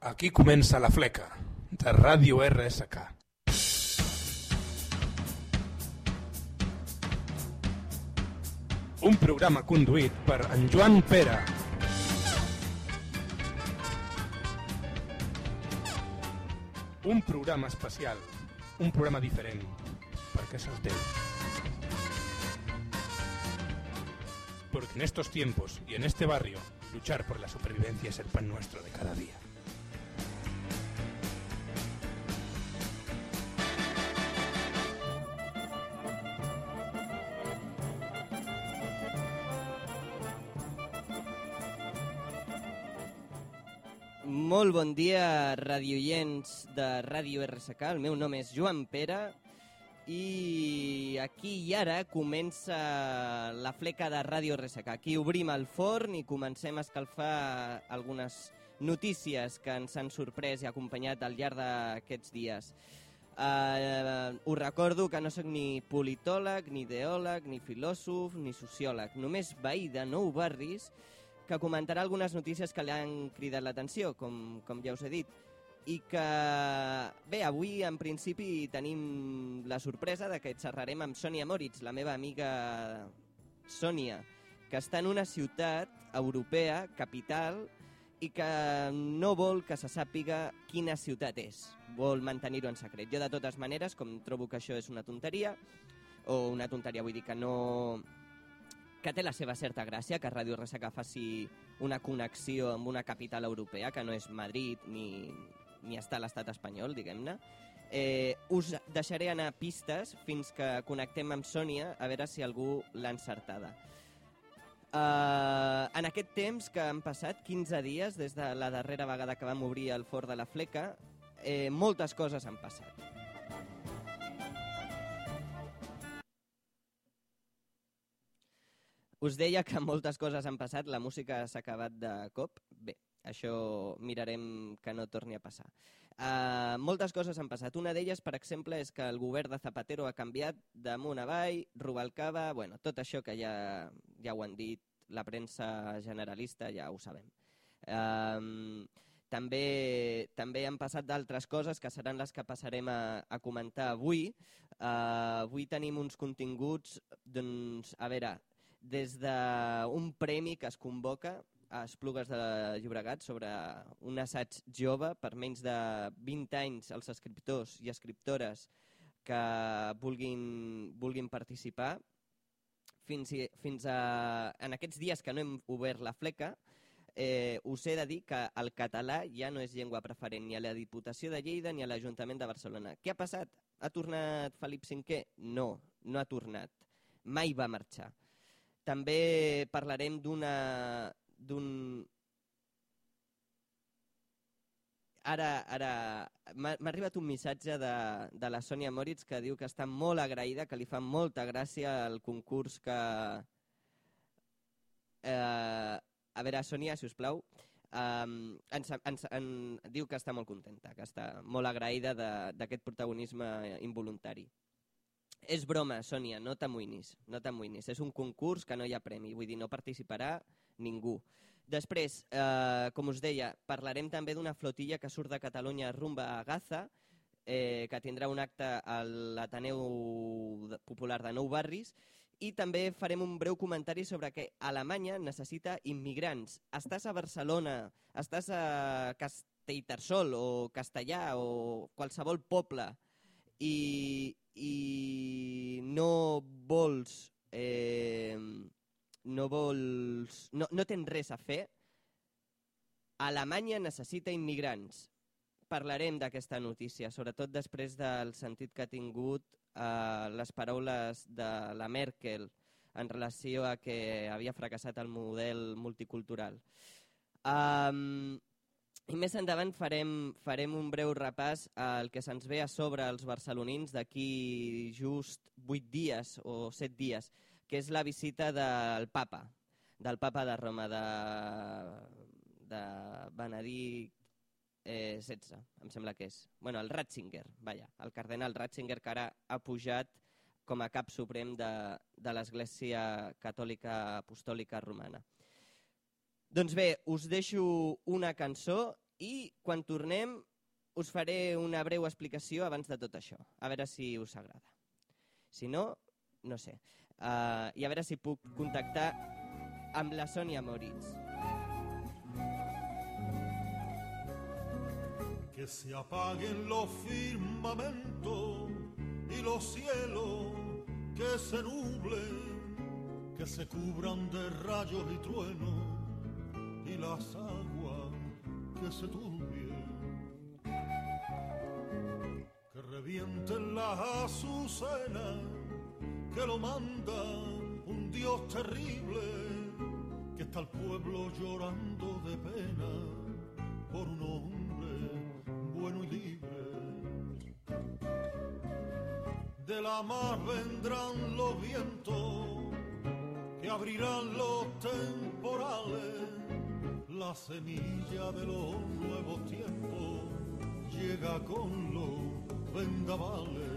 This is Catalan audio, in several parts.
Aquí comença la fleca, de Ràdio RSK. Un programa conduït per en Pere. Un programa especial, un programa diferent, perquè és el teu. Porque en estos tiempos y en este barrio, luchar por la supervivencia es el pan nuestro de cada día. Molt bon dia, radioients de Ràdio RSK. El meu nom és Joan Pere i aquí i ara comença la fleca de Ràdio RSK. Aquí obrim el forn i comencem a escalfar algunes notícies que ens han sorprès i acompanyat al llarg d'aquests dies. Uh, us recordo que no sóc ni politòleg, ni ideòleg, ni filòsof, ni sociòleg. Només veí de nou barris que comentarà algunes notícies que li han cridat l'atenció, com, com ja us he dit. I que, bé, avui en principi tenim la sorpresa de que xerrarem amb Sònia Moritz, la meva amiga Sònia, que està en una ciutat europea, capital, i que no vol que se sàpiga quina ciutat és. Vol mantenir-ho en secret. Jo, de totes maneres, com trobo que això és una tonteria, o una tonteria, vull dir que no, que té la seva certa gràcia que Ràdio RSK faci una connexió amb una capital europea, que no és Madrid ni, ni està a l'estat espanyol, diguem-ne. Eh, us deixaré anar pistes fins que connectem amb Sònia a veure si algú l'ha encertada. Uh, en aquest temps que han passat 15 dies des de la darrera vegada que vam obrir el Fort de la Fleca, eh, moltes coses han passat. Us deia que moltes coses han passat, la música s'ha acabat de cop. Bé, això mirarem que no torni a passar. Uh, moltes coses han passat. Una d'elles, per exemple, és que el govern de Zapatero ha canviat d'amunt avall, Rubalcaba, bueno, tot això que ja, ja ho han dit la premsa generalista, ja ho sabem. Uh, també, també han passat d'altres coses que seran les que passarem a, a comentar avui. Uh, avui tenim uns continguts, doncs, a veure, des d'un premi que es convoca a Esplugues de Llobregat sobre un assaig jove per menys de 20 anys els escriptors i escriptores que vulguin, vulguin participar. Fins, i, fins a, en aquests dies que no hem obert la fleca, eh, us he de dir que el català ja no és llengua preferent ni a la Diputació de Lleida ni a l'Ajuntament de Barcelona. Què ha passat? Ha tornat Felip V? No, no ha tornat. Mai va marxar. També parlarem d'una d'un ara, ara m'ha arribat un missatge de, de la Sònia Moritz que diu que està molt agraïda, que li fa molta gràcia el concurs que... Eh, a veure, Sònia, si us plau, um, ens, ens, en, diu que està molt contenta, que està molt agraïda d'aquest protagonisme involuntari. És broma, Sònia, no t'amoïnis, no t'amoïnis. És un concurs que no hi ha premi, vull dir, no participarà ningú. Després, eh, com us deia, parlarem també d'una flotilla que surt de Catalunya rumba a Gaza, eh, que tindrà un acte a l'Ateneu Popular de Nou Barris, i també farem un breu comentari sobre que Alemanya necessita immigrants. Estàs a Barcelona, estàs a Castellterçol o Castellà o qualsevol poble i, i no vols eh, no vols no, no tens res a fer Alemanya necessita immigrants. Parlarem d'aquesta notícia sobretot després del sentit que ha tingut eh, les paraules de la Merkel en relació a que havia fracassat el model multicultural. Um, i més endavant farem, farem un breu repàs al que se'ns ve a sobre els barcelonins d'aquí just 8 dies o 7 dies, que és la visita del papa, del papa de Roma, de, de Benedict eh, 16, em sembla que és. bueno, el Ratzinger, vaja, el cardenal Ratzinger, que ara ha pujat com a cap suprem de, de l'Església Catòlica Apostòlica Romana. Doncs bé, us deixo una cançó i quan tornem us faré una breu explicació abans de tot això, a veure si us agrada. Si no, no sé. Uh, I a veure si puc contactar amb la Sònia Moritz. Que se apaguen los firmamentos y los cielos que se nublen, que se cubran de rayos y truenos las aguas que se turbien, que revienten las azucenas, que lo manda un Dios terrible, que está el pueblo llorando de pena por un hombre bueno y libre. De la mar vendrán los vientos que abrirán los temporales. La semilla de los nuevos tiempos llega con los vendavales.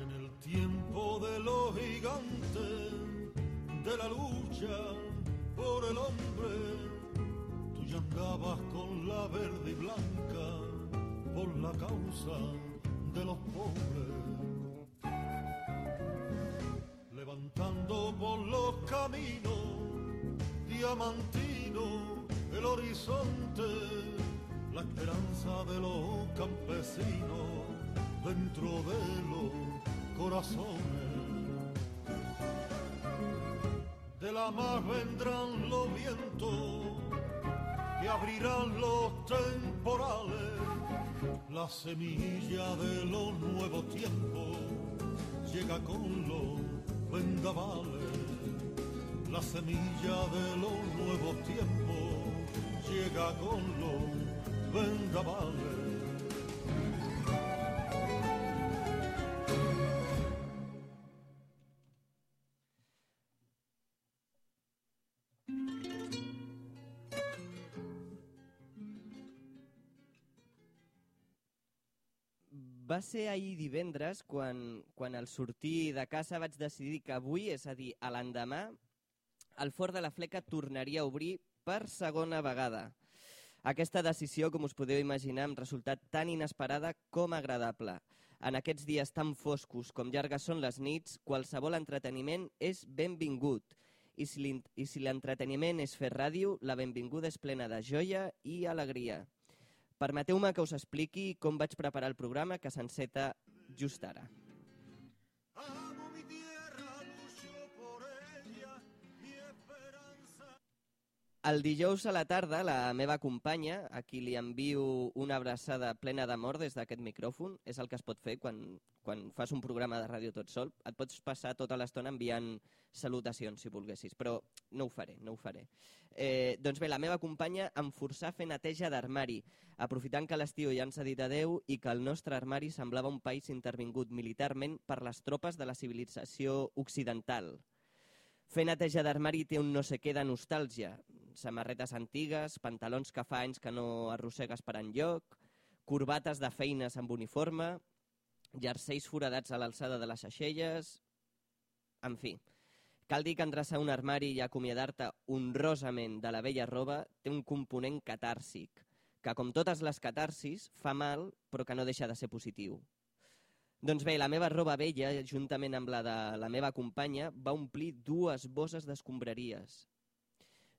En el tiempo de los gigantes, de la lucha por el hombre, tú ya andabas con la verde y blanca por la causa de los pobres. Levantando por los caminos diamantinos el horizonte, la esperanza de los campesinos dentro de los corazones. De la mar vendrán los vientos que abrirán los temporales. La semilla de los nuevos tiempos llega con los vendavales. La semilla de los nuevos tiempos llega con los vendavales. Va ser ahir divendres quan, quan al sortir de casa vaig decidir que avui, és a dir, a l'endemà, el Fort de la Fleca tornaria a obrir per segona vegada. Aquesta decisió, com us podeu imaginar, em resultat tan inesperada com agradable. En aquests dies tan foscos com llargues són les nits, qualsevol entreteniment és benvingut. I si l'in- i si l'entreteniment és fer ràdio, la benvinguda és plena de joia i alegria. Permeteu-me que us expliqui com vaig preparar el programa que s'enceta just ara. El dijous a la tarda, la meva companya, a qui li envio una abraçada plena d'amor des d'aquest micròfon, és el que es pot fer quan, quan fas un programa de ràdio tot sol. Et pots passar tota l'estona enviant salutacions, si volguessis, però no ho faré, no ho faré. Eh, doncs bé, la meva companya em forçà a fer neteja d'armari, aprofitant que l'estiu ja ens ha dit adeu i que el nostre armari semblava un país intervingut militarment per les tropes de la civilització occidental. Fer neteja d'armari té un no sé què de nostàlgia. Samarretes antigues, pantalons que fa anys que no arrossegues per enlloc, corbates de feines amb uniforme, jerseis foradats a l'alçada de les aixelles... En fi, cal dir que endreçar un armari i acomiadar-te honrosament de la vella roba té un component catàrsic, que com totes les catarsis fa mal però que no deixa de ser positiu. Doncs bé, la meva roba vella, juntament amb la de la meva companya, va omplir dues bosses d'escombraries.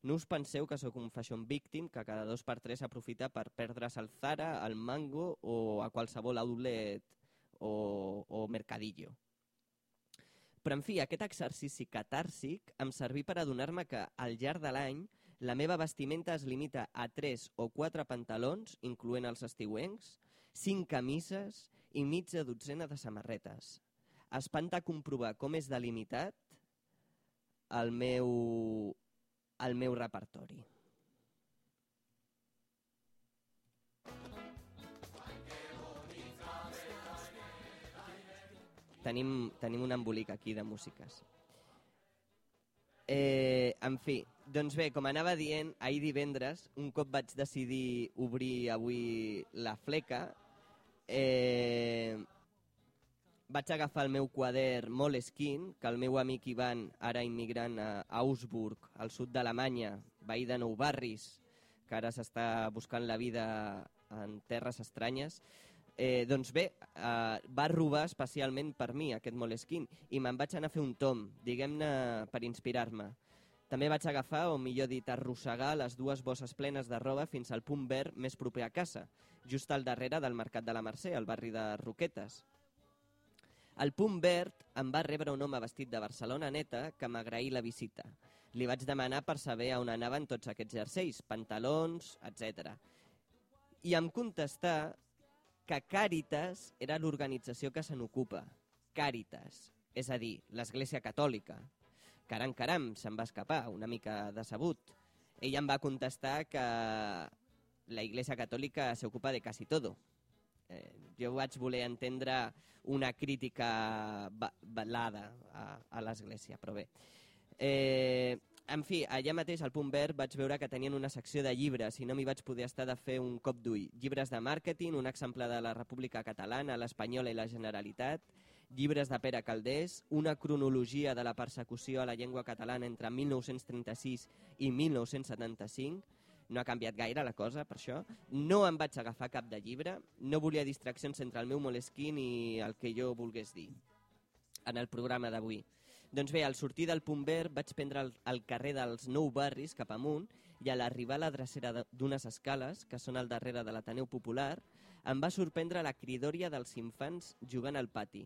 No us penseu que sóc un fashion victim que cada dos per tres aprofita per perdre's al Zara, al Mango o a qualsevol outlet o, o mercadillo. Però, en fi, aquest exercici catàrsic em serví per adonar-me que, al llarg de l'any, la meva vestimenta es limita a tres o quatre pantalons, incloent els estiuencs, cinc camises i mitja dotzena de samarretes. Espanta comprovar com és delimitat el meu, el meu repertori. Tenim, tenim un embolic aquí de músiques. Eh, en fi, doncs bé, com anava dient, ahir divendres, un cop vaig decidir obrir avui la fleca, eh, vaig agafar el meu quadern Moleskine, que el meu amic Ivan, ara immigrant a Augsburg, al sud d'Alemanya, veí de Nou Barris, que ara s'està buscant la vida en terres estranyes, eh, doncs bé, eh, va robar especialment per mi aquest Moleskine i me'n vaig anar a fer un tom, diguem-ne, per inspirar-me. També vaig agafar, o millor dit, arrossegar les dues bosses plenes de roba fins al punt verd més proper a casa, just al darrere del Mercat de la Mercè, al barri de Roquetes. Al punt verd em va rebre un home vestit de Barcelona neta que m'agraí la visita. Li vaig demanar per saber on anaven tots aquests jerseis, pantalons, etc. I em contestà que Càritas era l'organització que se n'ocupa. Càritas, és a dir, l'Església Catòlica. Caram, caram, se'n va escapar, una mica decebut. Ella em va contestar que la Iglesia Catòlica s'ocupa de quasi todo. Eh, jo vaig voler entendre una crítica balada a, a l'Església, però bé. Eh, en fi, allà mateix al Punt Verd vaig veure que tenien una secció de llibres i no m'hi vaig poder estar de fer un cop d'ull. Llibres de màrqueting, un exemplar de la República Catalana, l'Espanyola i la Generalitat, llibres de Pere Caldés, una cronologia de la persecució a la llengua catalana entre 1936 i 1975, no ha canviat gaire la cosa, per això. No em vaig agafar cap de llibre, no volia distraccions entre el meu molesquín i el que jo volgués dir en el programa d'avui. Doncs bé, al sortir del punt verd vaig prendre el, el carrer dels Nou Barris cap amunt i a l'arribar a la drecera d'unes escales, que són al darrere de l'Ateneu Popular, em va sorprendre la cridòria dels infants jugant al pati.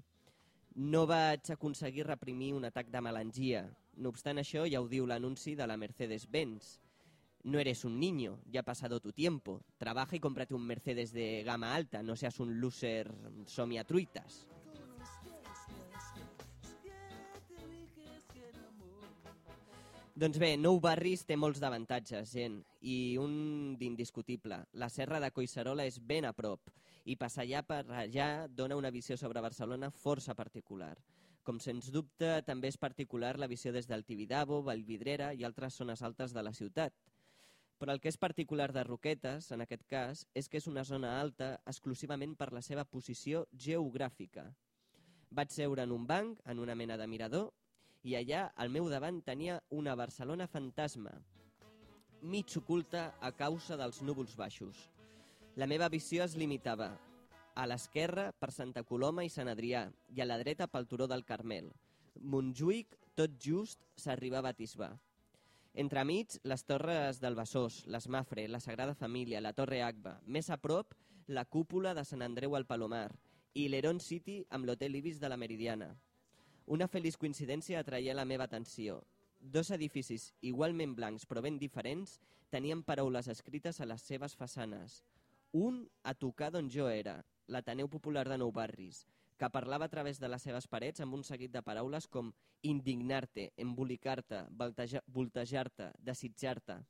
No vaig aconseguir reprimir un atac de melangia. No obstant això, ja ho diu l'anunci de la Mercedes-Benz. No eres un niño, ya ha pasado tu tiempo. Trabaja y cómprate un Mercedes de gama alta, no seas un loser somiatruitas. Doncs bé, Nou Barris té molts d'avantatges, gent, i un d'indiscutible. La serra de Collserola és ben a prop, i passar allà per allà dona una visió sobre Barcelona força particular. Com sens dubte també és particular la visió des del Tibidabo, Vallvidrera i altres zones altes de la ciutat. Però el que és particular de Roquetes, en aquest cas, és que és una zona alta exclusivament per la seva posició geogràfica. Vaig seure en un banc, en una mena de mirador, i allà al meu davant tenia una Barcelona fantasma, mig oculta a causa dels núvols baixos. La meva visió es limitava a l'esquerra per Santa Coloma i Sant Adrià i a la dreta pel Turó del Carmel. Montjuïc, tot just, s'arribava a Tisbà. Entremig, les torres del Besòs, l'Esmafre, la Sagrada Família, la Torre Agba. Més a prop, la cúpula de Sant Andreu al Palomar i l'Heron City amb l'Hotel Ibis de la Meridiana. Una feliç coincidència atraia la meva atenció. Dos edificis igualment blancs però ben diferents tenien paraules escrites a les seves façanes. Un a tocar d'on jo era, l'Ateneu Popular de Nou Barris, que parlava a través de les seves parets amb un seguit de paraules com indignar-te, embolicar-te, voltejar-te, desitjar-te.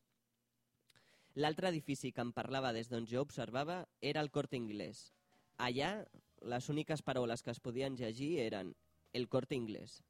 L'altre edifici que em parlava des d'on jo observava era el Corte Inglés. Allà, les úniques paraules que es podien llegir eren el corte inglés.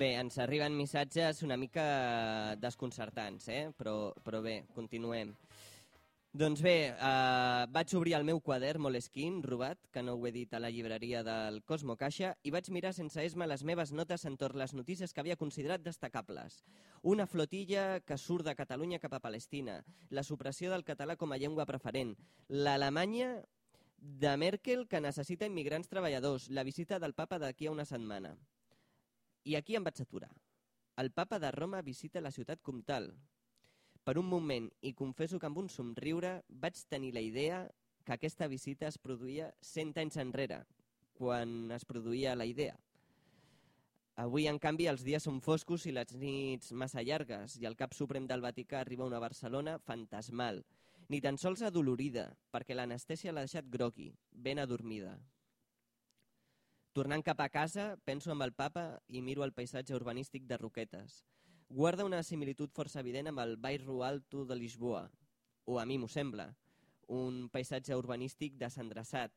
Bé, ens arriben missatges una mica desconcertants, eh? però, però bé, continuem. Doncs bé, eh, vaig obrir el meu quadern Moleskine, robat, que no ho he dit a la llibreria del Cosmo Caixa, i vaig mirar sense esma les meves notes entorn les notícies que havia considerat destacables. Una flotilla que surt de Catalunya cap a Palestina, la supressió del català com a llengua preferent, l'Alemanya de Merkel que necessita immigrants treballadors, la visita del papa d'aquí a una setmana. I aquí em vaig aturar. El papa de Roma visita la ciutat comtal. Per un moment, i confesso que amb un somriure, vaig tenir la idea que aquesta visita es produïa 100 anys enrere, quan es produïa la idea. Avui, en canvi, els dies són foscos i les nits massa llargues i el cap suprem del Vaticà arriba a una Barcelona fantasmal, ni tan sols adolorida, perquè l'anestèsia l'ha deixat grogui, ben adormida. Tornant cap a casa, penso amb el papa i miro el paisatge urbanístic de Roquetes. Guarda una similitud força evident amb el Bairro Alto de Lisboa, o a mi m'ho sembla, un paisatge urbanístic desendreçat.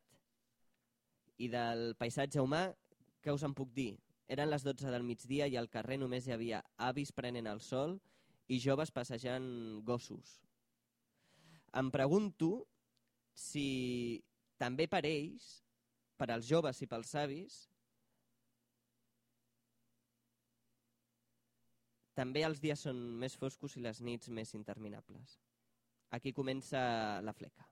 I del paisatge humà, què us en puc dir? Eren les 12 del migdia i al carrer només hi havia avis prenent el sol i joves passejant gossos. Em pregunto si també per ells, per als joves i pels avis, també els dies són més foscos i les nits més interminables. Aquí comença la fleca.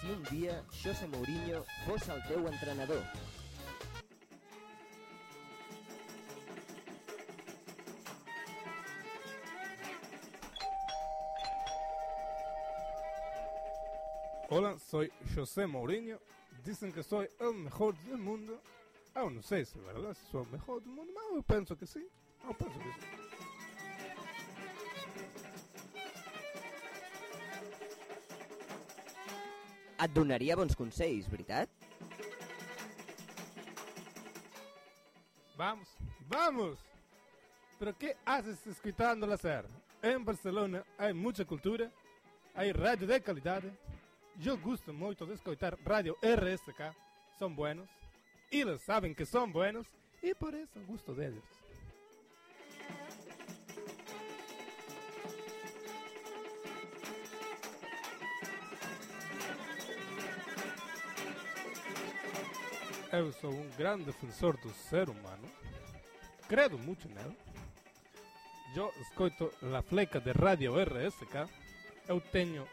Si un dia José Mourinho fos el teu entrenador. Hola, soy José Mourinho. Dicen que soy el mejor del mundo. Aún no sé si es verdad, si soy el mejor del mundo. Yo pienso que sí. Yo pienso que sí. Et donaria bons consells, veritat? Vamos, vamos. ¿Pero qué haces escuchando la SER? En Barcelona hay mucha cultura, hay radio de calidad. Yo gusto mucho de escuchar radio RSK, son buenos, y lo saben que son buenos, y por eso gusto de ellos. Eu sou um grande defensor do ser humano. Credo muito nele. Eu escuto a fleca de Radio RSK. Eu tenho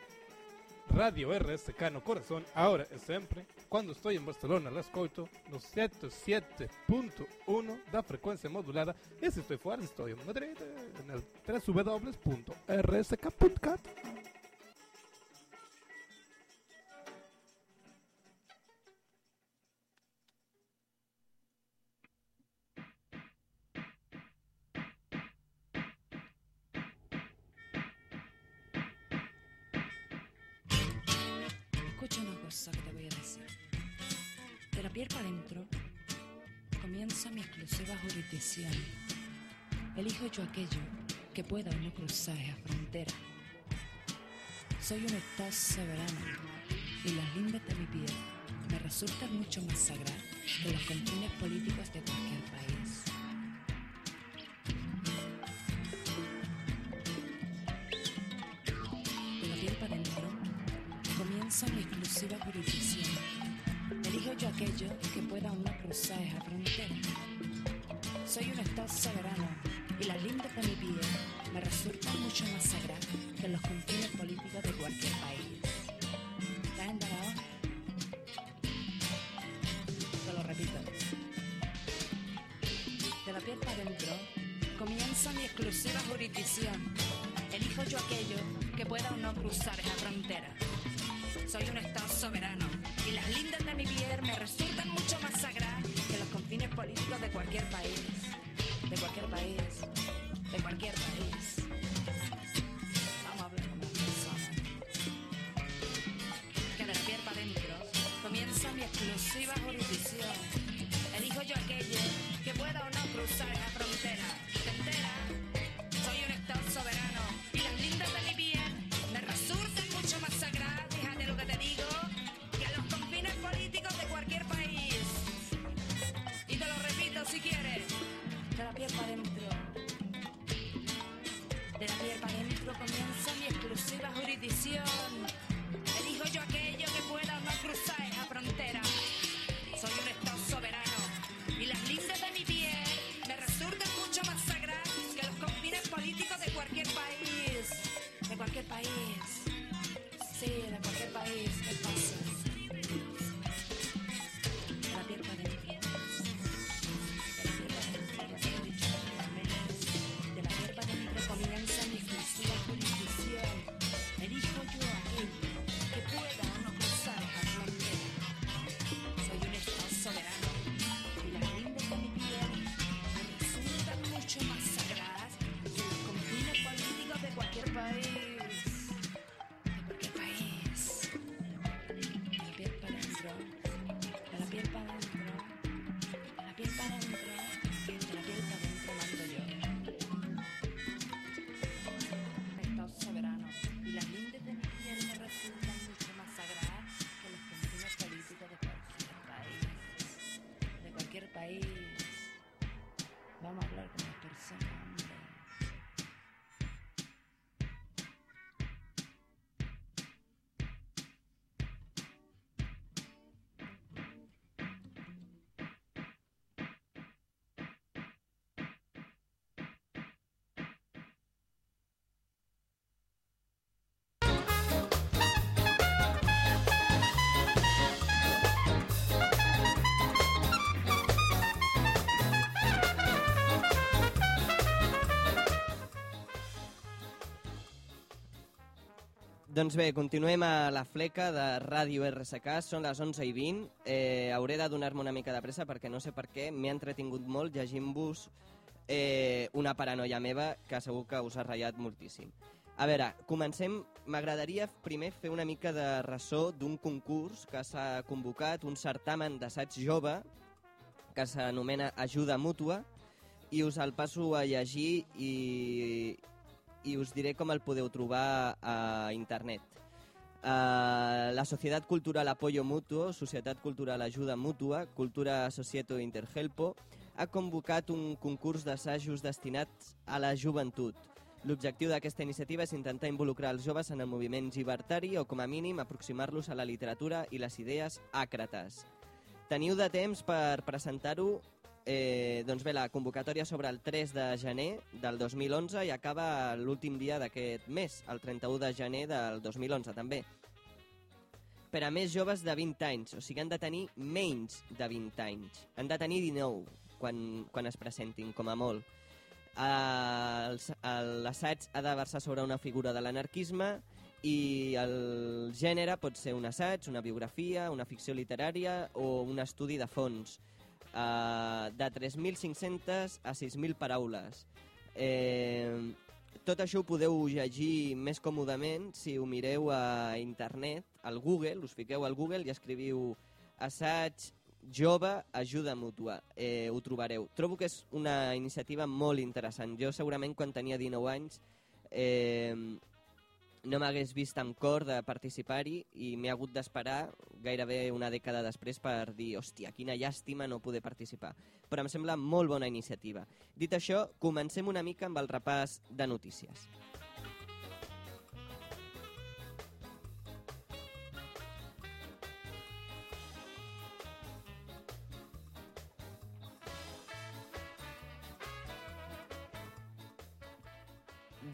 Radio RSK no coração, agora e sempre. Quando estou em Barcelona, la escuto no 77.1 da frequência modulada. E se estou fora, estou em Madrid, no www.rsk.cat. Elijo yo aquello que pueda o no cruzar esa frontera. Soy un estado soberano y las lindes de mi piel me resultan mucho más sagradas que los confines políticos de cualquier país. De la piel para adentro comienza mi exclusiva jurisdicción. Elijo yo aquello que pueda o no cruzar esa frontera. Soy un estado soberano y las lindes de mi piel me resultan mucho más sagradas que los confines políticos de cualquier país. ¿Estás enterado? Te lo repito. De la piel para adentro comienza mi exclusiva jurisdicción. Elijo yo aquello que pueda o no cruzar esa frontera. Soy un estado soberano y las lindas de mi piel me resultan mucho más sagradas que los confines políticos de cualquier país. Doncs bé, continuem a la fleca de Ràdio RSK, són les 11 i 20. Eh, hauré de donar-me una mica de pressa perquè no sé per què m'he entretingut molt llegint-vos eh, una paranoia meva que segur que us ha ratllat moltíssim. A veure, comencem. M'agradaria primer fer una mica de ressò d'un concurs que s'ha convocat, un certamen d'assaig jove que s'anomena Ajuda Mútua i us el passo a llegir i, i us diré com el podeu trobar a internet. Uh, la Societat Cultural Apoyo Mutuo, Societat Cultural Ajuda Mútua, Cultura Societo Interhelpo, ha convocat un concurs d'assajos destinats a la joventut. L'objectiu d'aquesta iniciativa és intentar involucrar els joves en el moviment llibertari o, com a mínim, aproximar-los a la literatura i les idees àcrates. Teniu de temps per presentar-ho Eh, doncs bé, la convocatòria sobre el 3 de gener del 2011 i acaba l'últim dia d'aquest mes, el 31 de gener del 2011 també. Per a més joves de 20 anys, o sigui, han de tenir menys de 20 anys. Han de tenir 19 quan, quan es presentin, com a molt. Eh, L'assaig ha de versar sobre una figura de l'anarquisme i el gènere pot ser un assaig, una biografia, una ficció literària o un estudi de fons uh, de 3.500 a 6.000 paraules. Eh, tot això ho podeu llegir més còmodament si ho mireu a internet, al Google, us fiqueu al Google i escriviu assaig jove ajuda mútua. Eh, ho trobareu. Trobo que és una iniciativa molt interessant. Jo segurament quan tenia 19 anys eh, no m'hagués vist amb cor de participar-hi i m'he hagut d'esperar gairebé una dècada després per dir, hòstia, quina llàstima no poder participar. Però em sembla molt bona iniciativa. Dit això, comencem una mica amb el repàs de notícies.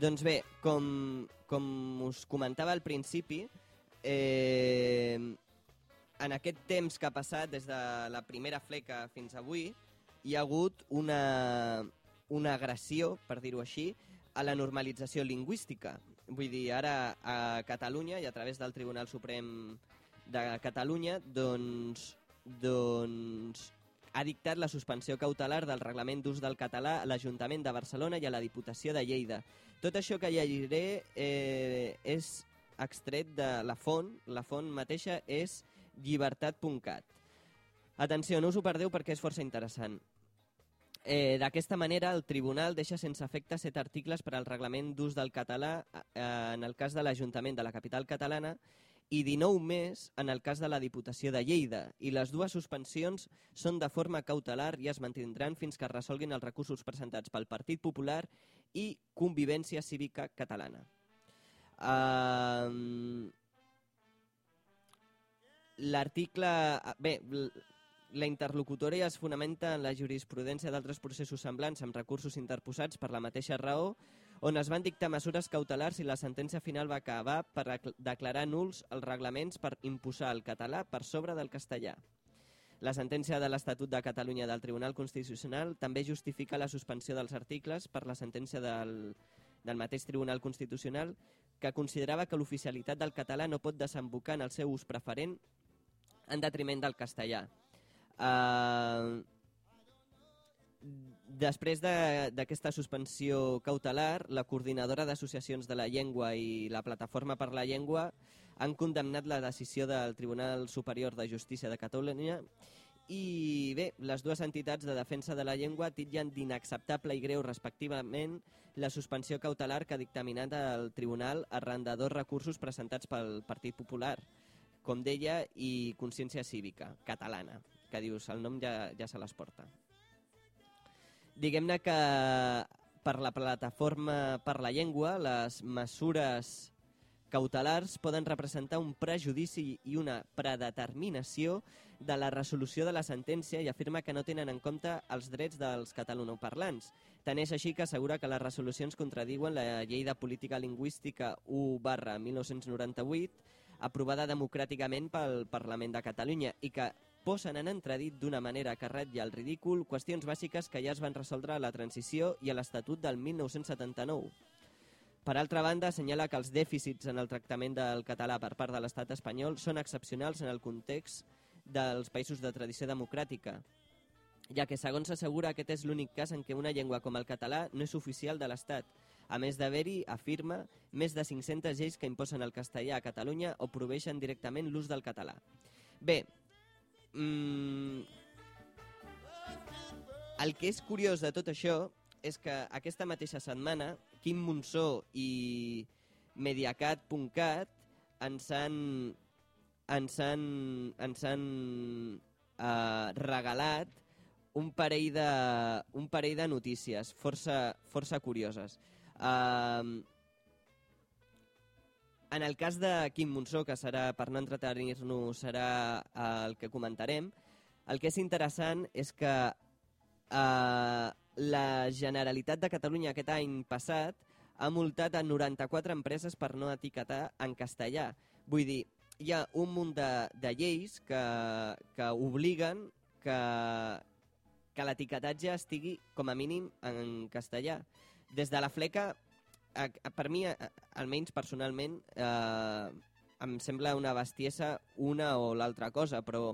Doncs bé, com, com us comentava al principi, eh, en aquest temps que ha passat des de la primera fleca fins avui, hi ha hagut una, una agressió, per dir-ho així, a la normalització lingüística. Vull dir, ara a Catalunya i a través del Tribunal Suprem de Catalunya, doncs, doncs ha dictat la suspensió cautelar del reglament d'ús del català a l'Ajuntament de Barcelona i a la Diputació de Lleida. Tot això que llegiré eh, és extret de la font, la font mateixa és llibertat.cat. Atenció, no us ho perdeu perquè és força interessant. Eh, D'aquesta manera, el Tribunal deixa sense efecte set articles per al reglament d'ús del català eh, en el cas de l'Ajuntament de la capital catalana i 19 més en el cas de la Diputació de Lleida, i les dues suspensions són de forma cautelar i es mantindran fins que es resolguin els recursos presentats pel Partit Popular i Convivència Cívica Catalana. Uh, L'article... Bé, la interlocutòria es fonamenta en la jurisprudència d'altres processos semblants amb recursos interposats per la mateixa raó, on es van dictar mesures cautelars i la sentència final va acabar per declarar nuls els reglaments per imposar el català per sobre del castellà. La sentència de l'Estatut de Catalunya del Tribunal Constitucional també justifica la suspensió dels articles per la sentència del, del mateix Tribunal Constitucional que considerava que l'oficialitat del català no pot desembocar en el seu ús preferent en detriment del castellà. Uh, després d'aquesta de, suspensió cautelar, la coordinadora d'associacions de la llengua i la plataforma per la llengua han condemnat la decisió del Tribunal Superior de Justícia de Catalunya i bé, les dues entitats de defensa de la llengua titllen d'inacceptable i greu respectivament la suspensió cautelar que ha dictaminat el Tribunal arran de dos recursos presentats pel Partit Popular, com deia, i Consciència Cívica, catalana, que dius, el nom ja, ja se les porta. Diguem-ne que per la plataforma per la llengua, les mesures cautelars poden representar un prejudici i una predeterminació de la resolució de la sentència i afirma que no tenen en compte els drets dels catalanoparlants. Tant és així que assegura que les resolucions contradiuen la llei de política lingüística 1 barra 1998 aprovada democràticament pel Parlament de Catalunya i que posen en entredit d'una manera que ratlla el ridícul qüestions bàsiques que ja es van resoldre a la transició i a l'Estatut del 1979. Per altra banda, assenyala que els dèficits en el tractament del català per part de l'estat espanyol són excepcionals en el context dels països de tradició democràtica, ja que, segons s'assegura, aquest és l'únic cas en què una llengua com el català no és oficial de l'Estat, a més d'haver-hi, afirma, més de 500 lleis que imposen el castellà a Catalunya o proveixen directament l'ús del català. Bé, mm, el que és curiós de tot això és que aquesta mateixa setmana Quim Monsó i Mediacat.cat ens han, ens han, ens han uh, regalat un parell de, un parell de notícies força, força curioses. Uh, en el cas de Quim Monsó, que serà, per no entretenir-nos, serà uh, el que comentarem, el que és interessant és que uh, la Generalitat de Catalunya aquest any passat ha multat a 94 empreses per no etiquetar en castellà. Vull dir, hi ha un munt de, de lleis que, que obliguen que, que l'etiquetatge estigui com a mínim en castellà. Des de la fleca, a, a, per mi, a, almenys personalment, eh, em sembla una bestiesa una o l'altra cosa, però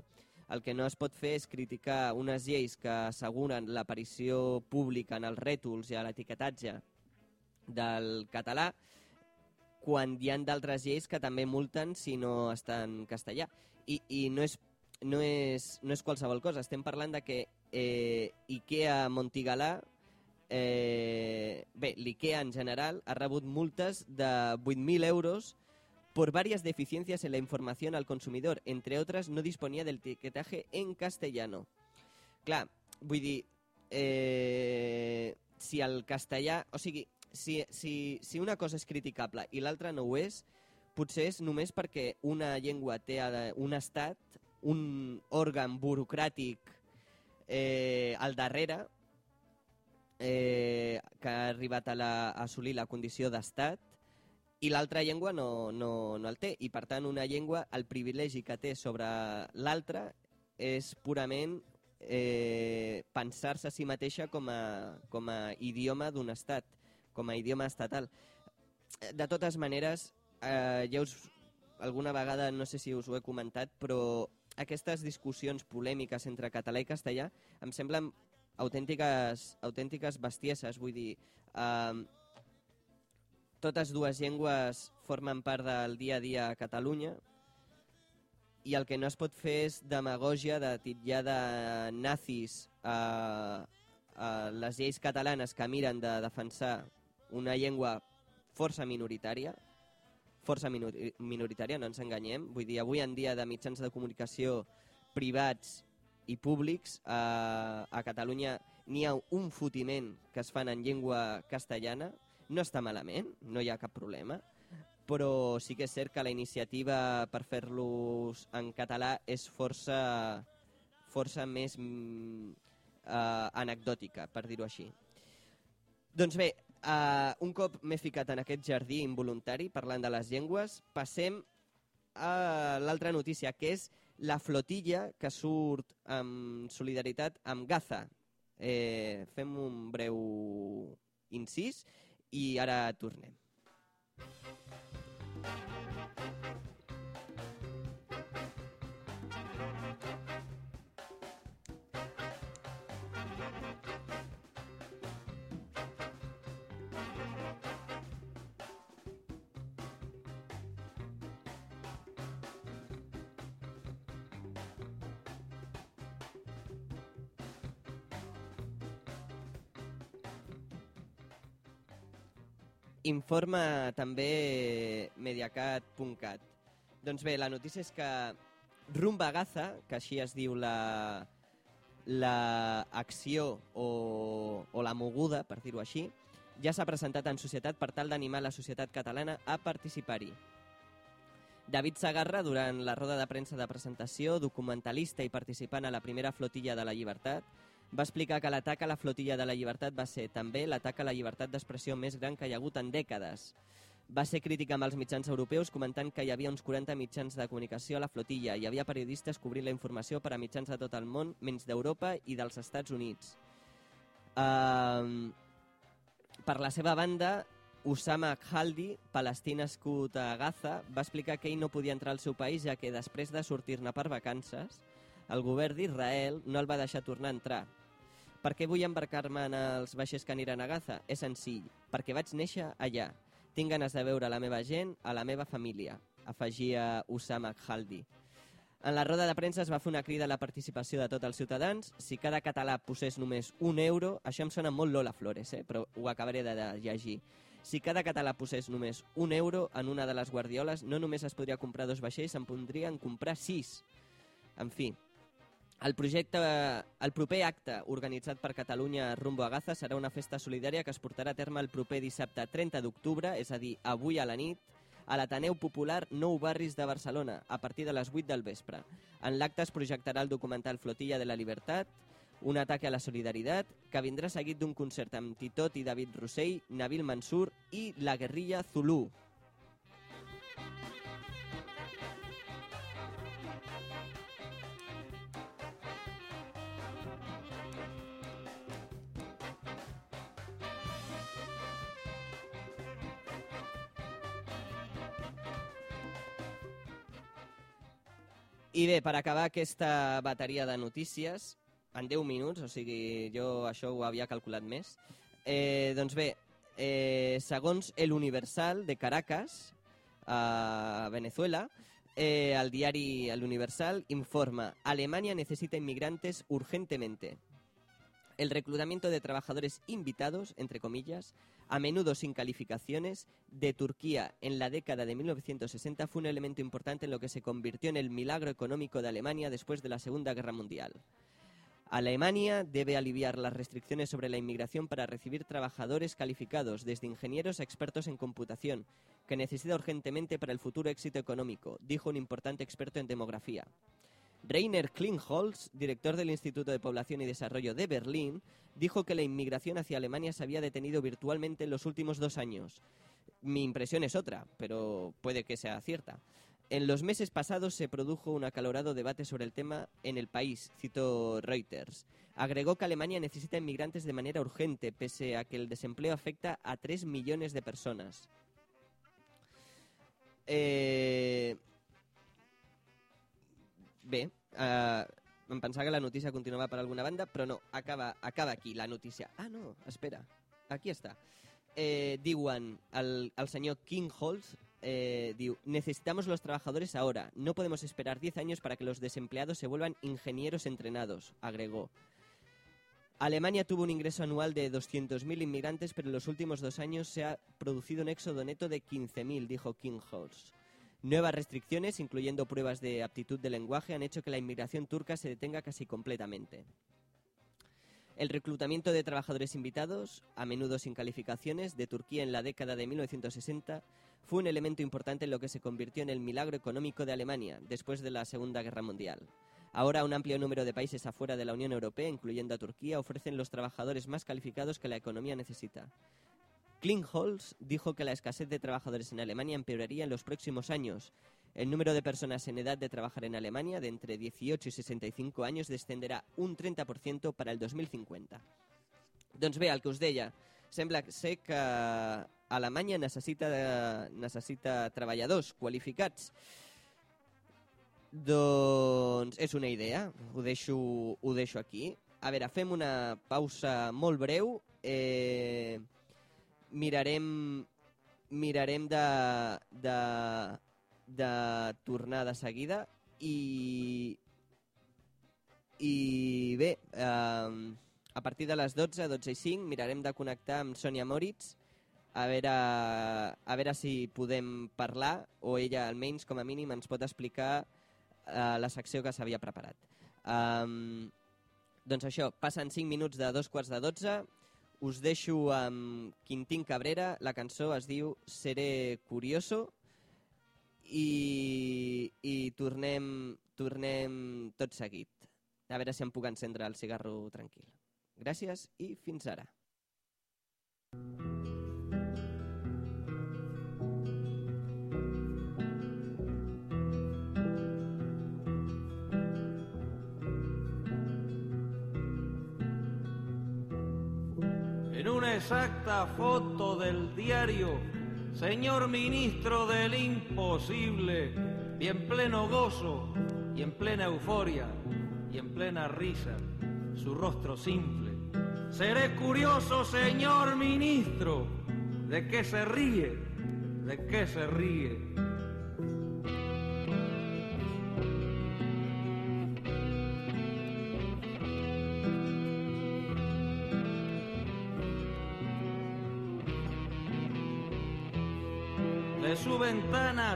el que no es pot fer és criticar unes lleis que asseguren l'aparició pública en els rètols i a l'etiquetatge del català quan hi han d'altres lleis que també multen si no està en castellà. I, i no, és, no, és, no és qualsevol cosa, estem parlant de que eh, IKEA Montigalà, eh, bé, l'IKEA en general ha rebut multes de 8.000 euros por varias deficiencias en la información al consumidor. Entre otras, no disponía del etiquetaje en castellano. Clar, vull dir, eh, si el castellà... O sigui, si, si, si una cosa és criticable i l'altra no ho és, potser és només perquè una llengua té un estat, un òrgan burocràtic eh, al darrere eh, que ha arribat a, la, a assolir la condició d'estat i l'altra llengua no, no, no el té. I, per tant, una llengua, el privilegi que té sobre l'altra és purament eh, pensar-se a si mateixa com a, com a idioma d'un estat, com a idioma estatal. De totes maneres, eh, ja us, alguna vegada, no sé si us ho he comentat, però aquestes discussions polèmiques entre català i castellà em semblen autèntiques, autèntiques bestieses, vull dir... Eh, totes dues llengües formen part del dia a dia a Catalunya i el que no es pot fer és demagògia de titllar de nazis a, a les lleis catalanes que miren de defensar una llengua força minoritària, força minori minoritària, no ens enganyem. Vull dir, avui en dia de mitjans de comunicació privats i públics a, a Catalunya n'hi ha un fotiment que es fan en llengua castellana, no està malament, no hi ha cap problema, però sí que és cert que la iniciativa per fer-los en català és força, força més mm, uh, anecdòtica, per dir-ho així. Doncs bé, uh, un cop m'he ficat en aquest jardí involuntari parlant de les llengües, passem a l'altra notícia, que és la flotilla que surt en solidaritat amb Gaza. Eh, fem un breu incís i ara tornem. Informa també Mediacat.cat. Doncs bé, la notícia és que Rumba Gaza, que així es diu la, la acció o, o la moguda, per dir-ho així, ja s'ha presentat en societat per tal d'animar la societat catalana a participar-hi. David Sagarra, durant la roda de premsa de presentació, documentalista i participant a la primera flotilla de la llibertat, va explicar que l'atac a la flotilla de la llibertat va ser també l'atac a la llibertat d'expressió més gran que hi ha hagut en dècades. Va ser crític amb els mitjans europeus comentant que hi havia uns 40 mitjans de comunicació a la flotilla. Hi havia periodistes cobrint la informació per a mitjans de tot el món, menys d'Europa i dels Estats Units. Uh, per la seva banda, Usama Khaldi, palestí nascut a Gaza, va explicar que ell no podia entrar al seu país ja que després de sortir-ne per vacances, el govern d'Israel no el va deixar tornar a entrar. Per què vull embarcar-me en els vaixells que aniran a Gaza? És senzill, perquè vaig néixer allà. Tinc ganes de veure la meva gent, a la meva família, afegia Usama Khaldi. En la roda de premsa es va fer una crida a la participació de tots els ciutadans. Si cada català posés només un euro, això em sona molt Lola Flores, eh? però ho acabaré de llegir. Si cada català posés només un euro en una de les guardioles, no només es podria comprar dos vaixells, se'n podrien comprar sis. En fi, el projecte, el proper acte organitzat per Catalunya Rumbo a Gaza serà una festa solidària que es portarà a terme el proper dissabte 30 d'octubre, és a dir, avui a la nit, a l'Ateneu Popular Nou Barris de Barcelona, a partir de les 8 del vespre. En l'acte es projectarà el documental Flotilla de la Libertat, un ataque a la solidaritat, que vindrà seguit d'un concert amb Titot i David Rossell, Nabil Mansur i la guerrilla Zulu. I bé, per acabar aquesta bateria de notícies, en 10 minuts, o sigui, jo això ho havia calculat més, eh, doncs bé, eh, segons El Universal de Caracas, a Venezuela, eh, el diari El Universal informa Alemania necesita inmigrantes urgentemente. El reclutamiento de trabajadores invitados, entre comillas, a menudo sin calificaciones, de Turquía en la década de 1960 fue un elemento importante en lo que se convirtió en el milagro económico de Alemania después de la Segunda Guerra Mundial. Alemania debe aliviar las restricciones sobre la inmigración para recibir trabajadores calificados, desde ingenieros a expertos en computación, que necesita urgentemente para el futuro éxito económico, dijo un importante experto en demografía. Rainer Klingholz, director del Instituto de Población y Desarrollo de Berlín, dijo que la inmigración hacia Alemania se había detenido virtualmente en los últimos dos años. Mi impresión es otra, pero puede que sea cierta. En los meses pasados se produjo un acalorado debate sobre el tema en el país, citó Reuters. Agregó que Alemania necesita inmigrantes de manera urgente, pese a que el desempleo afecta a 3 millones de personas. Eh... Bé, eh, em pensava que la notícia continuava per alguna banda, però no, acaba, acaba aquí la notícia. Ah, no, espera, aquí està. Eh, diuen, el, el senyor Kingholz eh, diu, necesitamos los trabajadores ahora, no podemos esperar 10 años para que los desempleados se vuelvan ingenieros entrenados, agregó. Alemania tuvo un ingreso anual de 200.000 inmigrantes, pero en los últimos dos años se ha producido un éxodo neto de 15.000, dijo Kingholz. Nuevas restricciones, incluyendo pruebas de aptitud de lenguaje, han hecho que la inmigración turca se detenga casi completamente. El reclutamiento de trabajadores invitados, a menudo sin calificaciones, de Turquía en la década de 1960 fue un elemento importante en lo que se convirtió en el milagro económico de Alemania después de la Segunda Guerra Mundial. Ahora un amplio número de países afuera de la Unión Europea, incluyendo a Turquía, ofrecen los trabajadores más calificados que la economía necesita. Klingholz dijo que la escasez de trabajadores en Alemania empeoraría en los próximos años. El número de personas en edad de trabajar en Alemania de entre 18 y 65 años descenderà un 30% para el 2050. Doncs bé, el que us deia, sembla ser que Alemanya necessita, necessita treballadors qualificats. Doncs és una idea, ho deixo, ho deixo aquí. A veure, fem una pausa molt breu. Eh, mirarem mirarem de, de, de tornar de seguida i i bé eh, a partir de les 12, 12 i 5 mirarem de connectar amb Sònia Moritz a veure, a veure si podem parlar o ella almenys com a mínim ens pot explicar eh, la secció que s'havia preparat. Um, doncs això, passen 5 minuts de dos quarts de 12 us deixo amb Quintín Cabrera, la cançó es diu Seré Curioso i, i tornem, tornem tot seguit. A veure si em puc encendre el cigarro tranquil. Gràcies i fins ara. en una exacta foto del diario, señor ministro del imposible, y en pleno gozo, y en plena euforia, y en plena risa, su rostro simple. Seré curioso, señor ministro, de qué se ríe, de qué se ríe.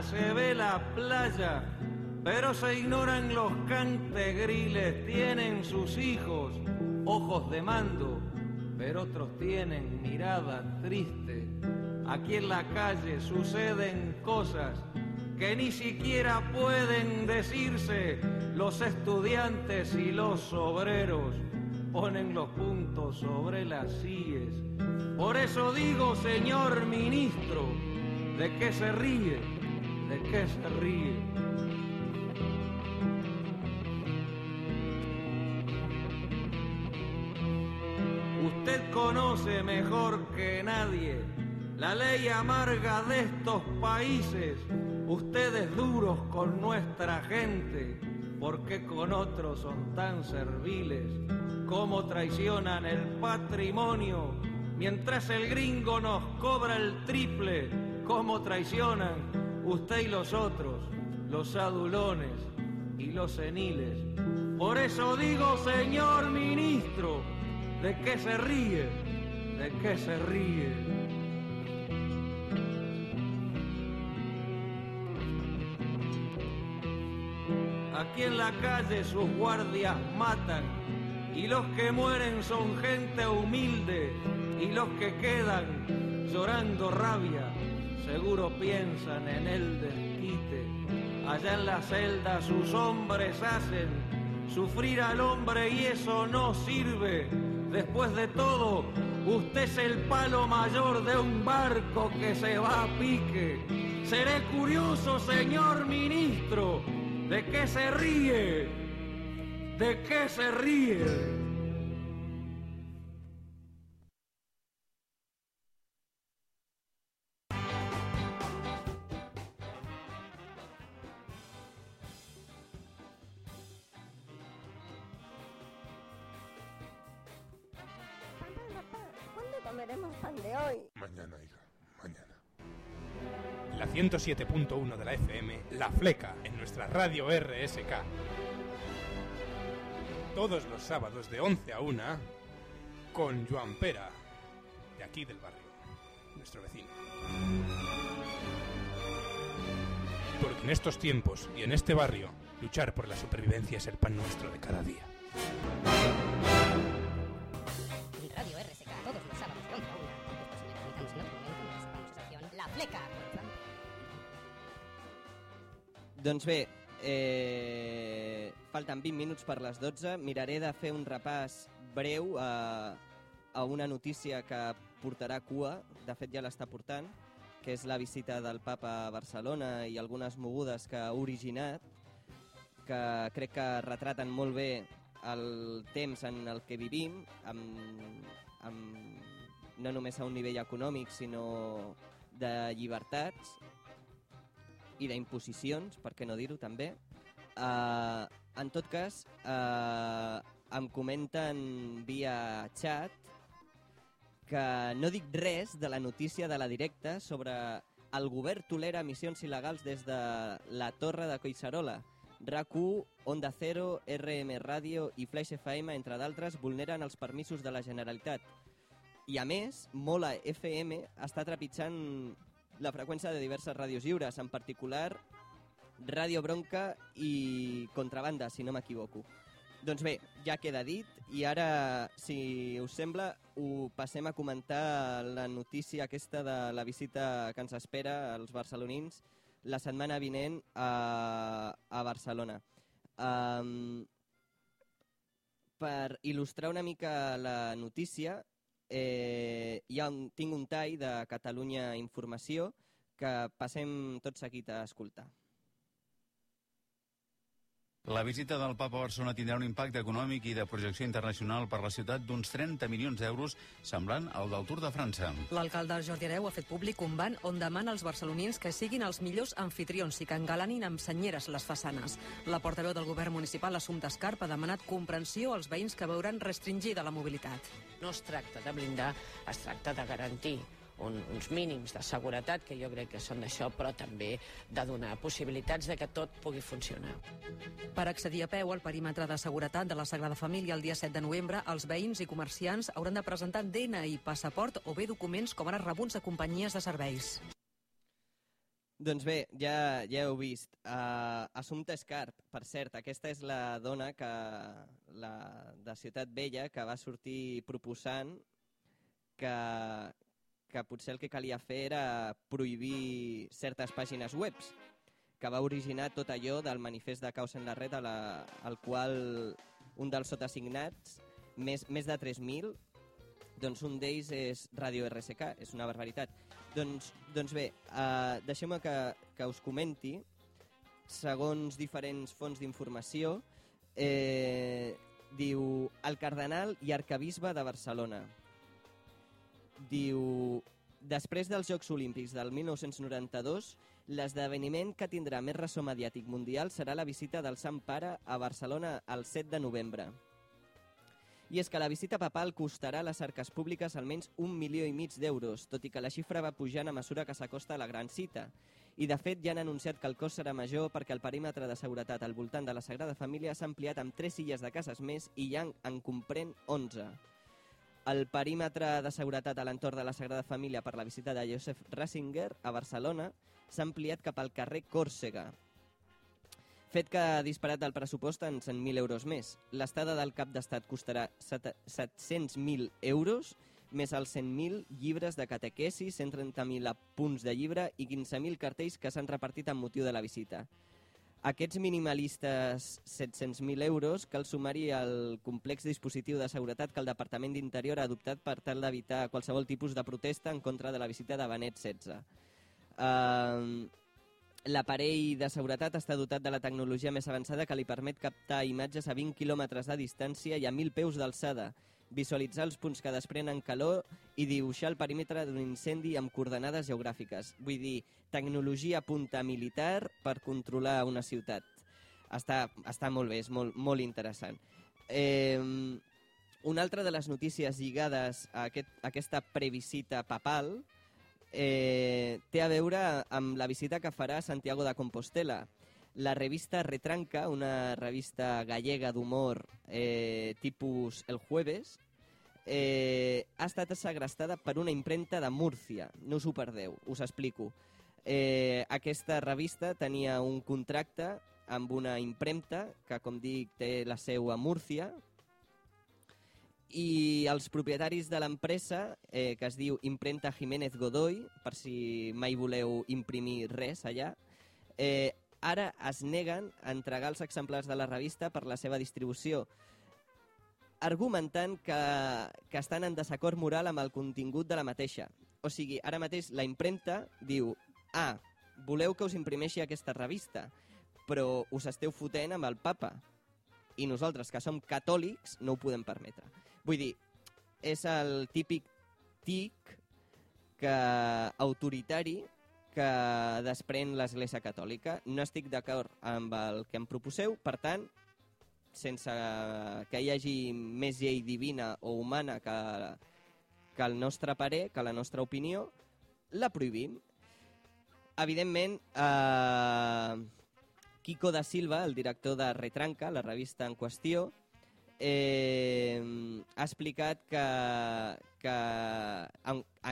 Se ve la playa, pero se ignoran los cantegriles. Tienen sus hijos ojos de mando, pero otros tienen mirada triste. Aquí en la calle suceden cosas que ni siquiera pueden decirse. Los estudiantes y los obreros ponen los puntos sobre las sillas. Por eso digo, señor ministro, ¿De qué se ríe? ¿De qué se ríe? Usted conoce mejor que nadie la ley amarga de estos países. Ustedes duros con nuestra gente, porque con otros son tan serviles como traicionan el patrimonio, mientras el gringo nos cobra el triple cómo traicionan usted y los otros, los adulones y los seniles. Por eso digo, señor ministro, ¿de qué se ríe? ¿De qué se ríe? Aquí en la calle sus guardias matan y los que mueren son gente humilde y los que quedan llorando rabia seguro piensan en el desquite. Allá en la celda sus hombres hacen sufrir al hombre y eso no sirve. Después de todo, usted es el palo mayor de un barco que se va a pique. Seré curioso, señor ministro, ¿de qué se ríe? ¿De qué se ríe? 107.1 de la FM, La Fleca, en nuestra radio RSK. Todos los sábados de 11 a 1 con Joan Pera, de aquí del barrio, nuestro vecino. Porque en estos tiempos y en este barrio, luchar por la supervivencia es el pan nuestro de cada día. Radio RSK, todos los sábados de 11 a 1. Estos en otro momento su sección La Fleca. Doncs bé, eh, falten 20 minuts per les 12. Miraré de fer un repàs breu a, a una notícia que portarà cua, de fet ja l'està portant, que és la visita del papa a Barcelona i algunes mogudes que ha originat, que crec que retraten molt bé el temps en el que vivim, amb, amb, no només a un nivell econòmic, sinó de llibertats i d'imposicions, per què no dir-ho també. Uh, en tot cas, uh, em comenten via chat que no dic res de la notícia de la directa sobre el govern tolera emissions il·legals des de la Torre de Collserola. RAC1, Onda Cero, RM Ràdio i Flash FM, entre d'altres, vulneren els permisos de la Generalitat. I a més, Mola FM està trepitjant la freqüència de diverses ràdios lliures, en particular Ràdio Bronca i Contrabanda, si no m'equivoco. Doncs bé, ja queda dit i ara, si us sembla, ho passem a comentar la notícia aquesta de la visita que ens espera als barcelonins la setmana vinent a, a Barcelona. Um, per il·lustrar una mica la notícia, eh, hi ha un, tinc un tall de Catalunya Informació que passem tot seguit a escoltar. La visita del papa a Barcelona tindrà un impacte econòmic i de projecció internacional per la ciutat d'uns 30 milions d'euros, semblant al del Tour de França. L'alcalde Jordi Hereu ha fet públic un ban on demana als barcelonins que siguin els millors anfitrions i que engalanin amb senyeres les façanes. La portaveu del govern municipal, Assumpta Escarp, ha demanat comprensió als veïns que veuran restringida la mobilitat. No es tracta de blindar, es tracta de garantir un, uns mínims de seguretat, que jo crec que són d'això, però també de donar possibilitats de que tot pugui funcionar. Per accedir a peu al perímetre de seguretat de la Sagrada Família el dia 7 de novembre, els veïns i comerciants hauran de presentar DNI, passaport o bé documents com ara rebuts de companyies de serveis. Doncs bé, ja, ja heu vist. Uh, Assumpta Escarp, per cert, aquesta és la dona que, la, de Ciutat Vella que va sortir proposant que, que potser el que calia fer era prohibir certes pàgines webs, que va originar tot allò del manifest de Causa en la Red, la, al qual un dels sotassignats, més, més de 3.000, doncs un d'ells és Radio RSK, és una barbaritat. Doncs, doncs bé, uh, deixeu-me que, que us comenti, segons diferents fonts d'informació, eh, diu el cardenal i arcabisbe de Barcelona. Diu, després dels Jocs Olímpics del 1992, l'esdeveniment que tindrà més ressò mediàtic mundial serà la visita del Sant Pare a Barcelona el 7 de novembre. I és que la visita papal costarà a les arques públiques almenys un milió i mig d'euros, tot i que la xifra va pujant a mesura que s'acosta a la gran cita. I de fet ja han anunciat que el cost serà major perquè el perímetre de seguretat al voltant de la Sagrada Família s'ha ampliat amb tres illes de cases més i ja en, comprèn 11. El perímetre de seguretat a l'entorn de la Sagrada Família per la visita de Joseph Ratzinger a Barcelona s'ha ampliat cap al carrer Còrsega, fet que ha disparat el pressupost en 100.000 euros més. L'estada del cap d'estat costarà set- 700.000 euros, més els 100.000 llibres de catequesi, 130.000 apunts de llibre i 15.000 cartells que s'han repartit amb motiu de la visita. Aquests minimalistes 700.000 euros cal sumar-hi el complex dispositiu de seguretat que el Departament d'Interior ha adoptat per tal d'evitar qualsevol tipus de protesta en contra de la visita de Benet XVI. Uh, L'aparell de seguretat està dotat de la tecnologia més avançada que li permet captar imatges a 20 quilòmetres de distància i a 1.000 peus d'alçada, visualitzar els punts que desprenen calor i dibuixar el perímetre d'un incendi amb coordenades geogràfiques. Vull dir, tecnologia punta militar per controlar una ciutat. Està, està molt bé, és molt, molt interessant. Eh, una altra de les notícies lligades a, aquest, a aquesta previsita papal eh, té a veure amb la visita que farà Santiago de Compostela. La revista Retranca, una revista gallega d'humor eh, tipus El Jueves, eh, ha estat segrestada per una impremta de Múrcia. No us ho perdeu, us explico. Eh, aquesta revista tenia un contracte amb una impremta que, com dic, té la seu a Múrcia, i els propietaris de l'empresa, eh, que es diu Imprenta Jiménez Godoy, per si mai voleu imprimir res allà, eh, ara es neguen a entregar els exemplars de la revista per la seva distribució, argumentant que, que estan en desacord moral amb el contingut de la mateixa. O sigui, ara mateix la impremta diu ah, voleu que us imprimeixi aquesta revista, però us esteu fotent amb el papa. I nosaltres, que som catòlics, no ho podem permetre. Vull dir, és el típic tic que, autoritari que desprèn l'Església Catòlica. No estic d'acord amb el que em proposeu, per tant, sense que hi hagi més llei divina o humana que, que el nostre parer, que la nostra opinió, la prohibim. Evidentment, eh, Kiko da Silva, el director de Retranca, la revista en qüestió, eh, ha explicat que, que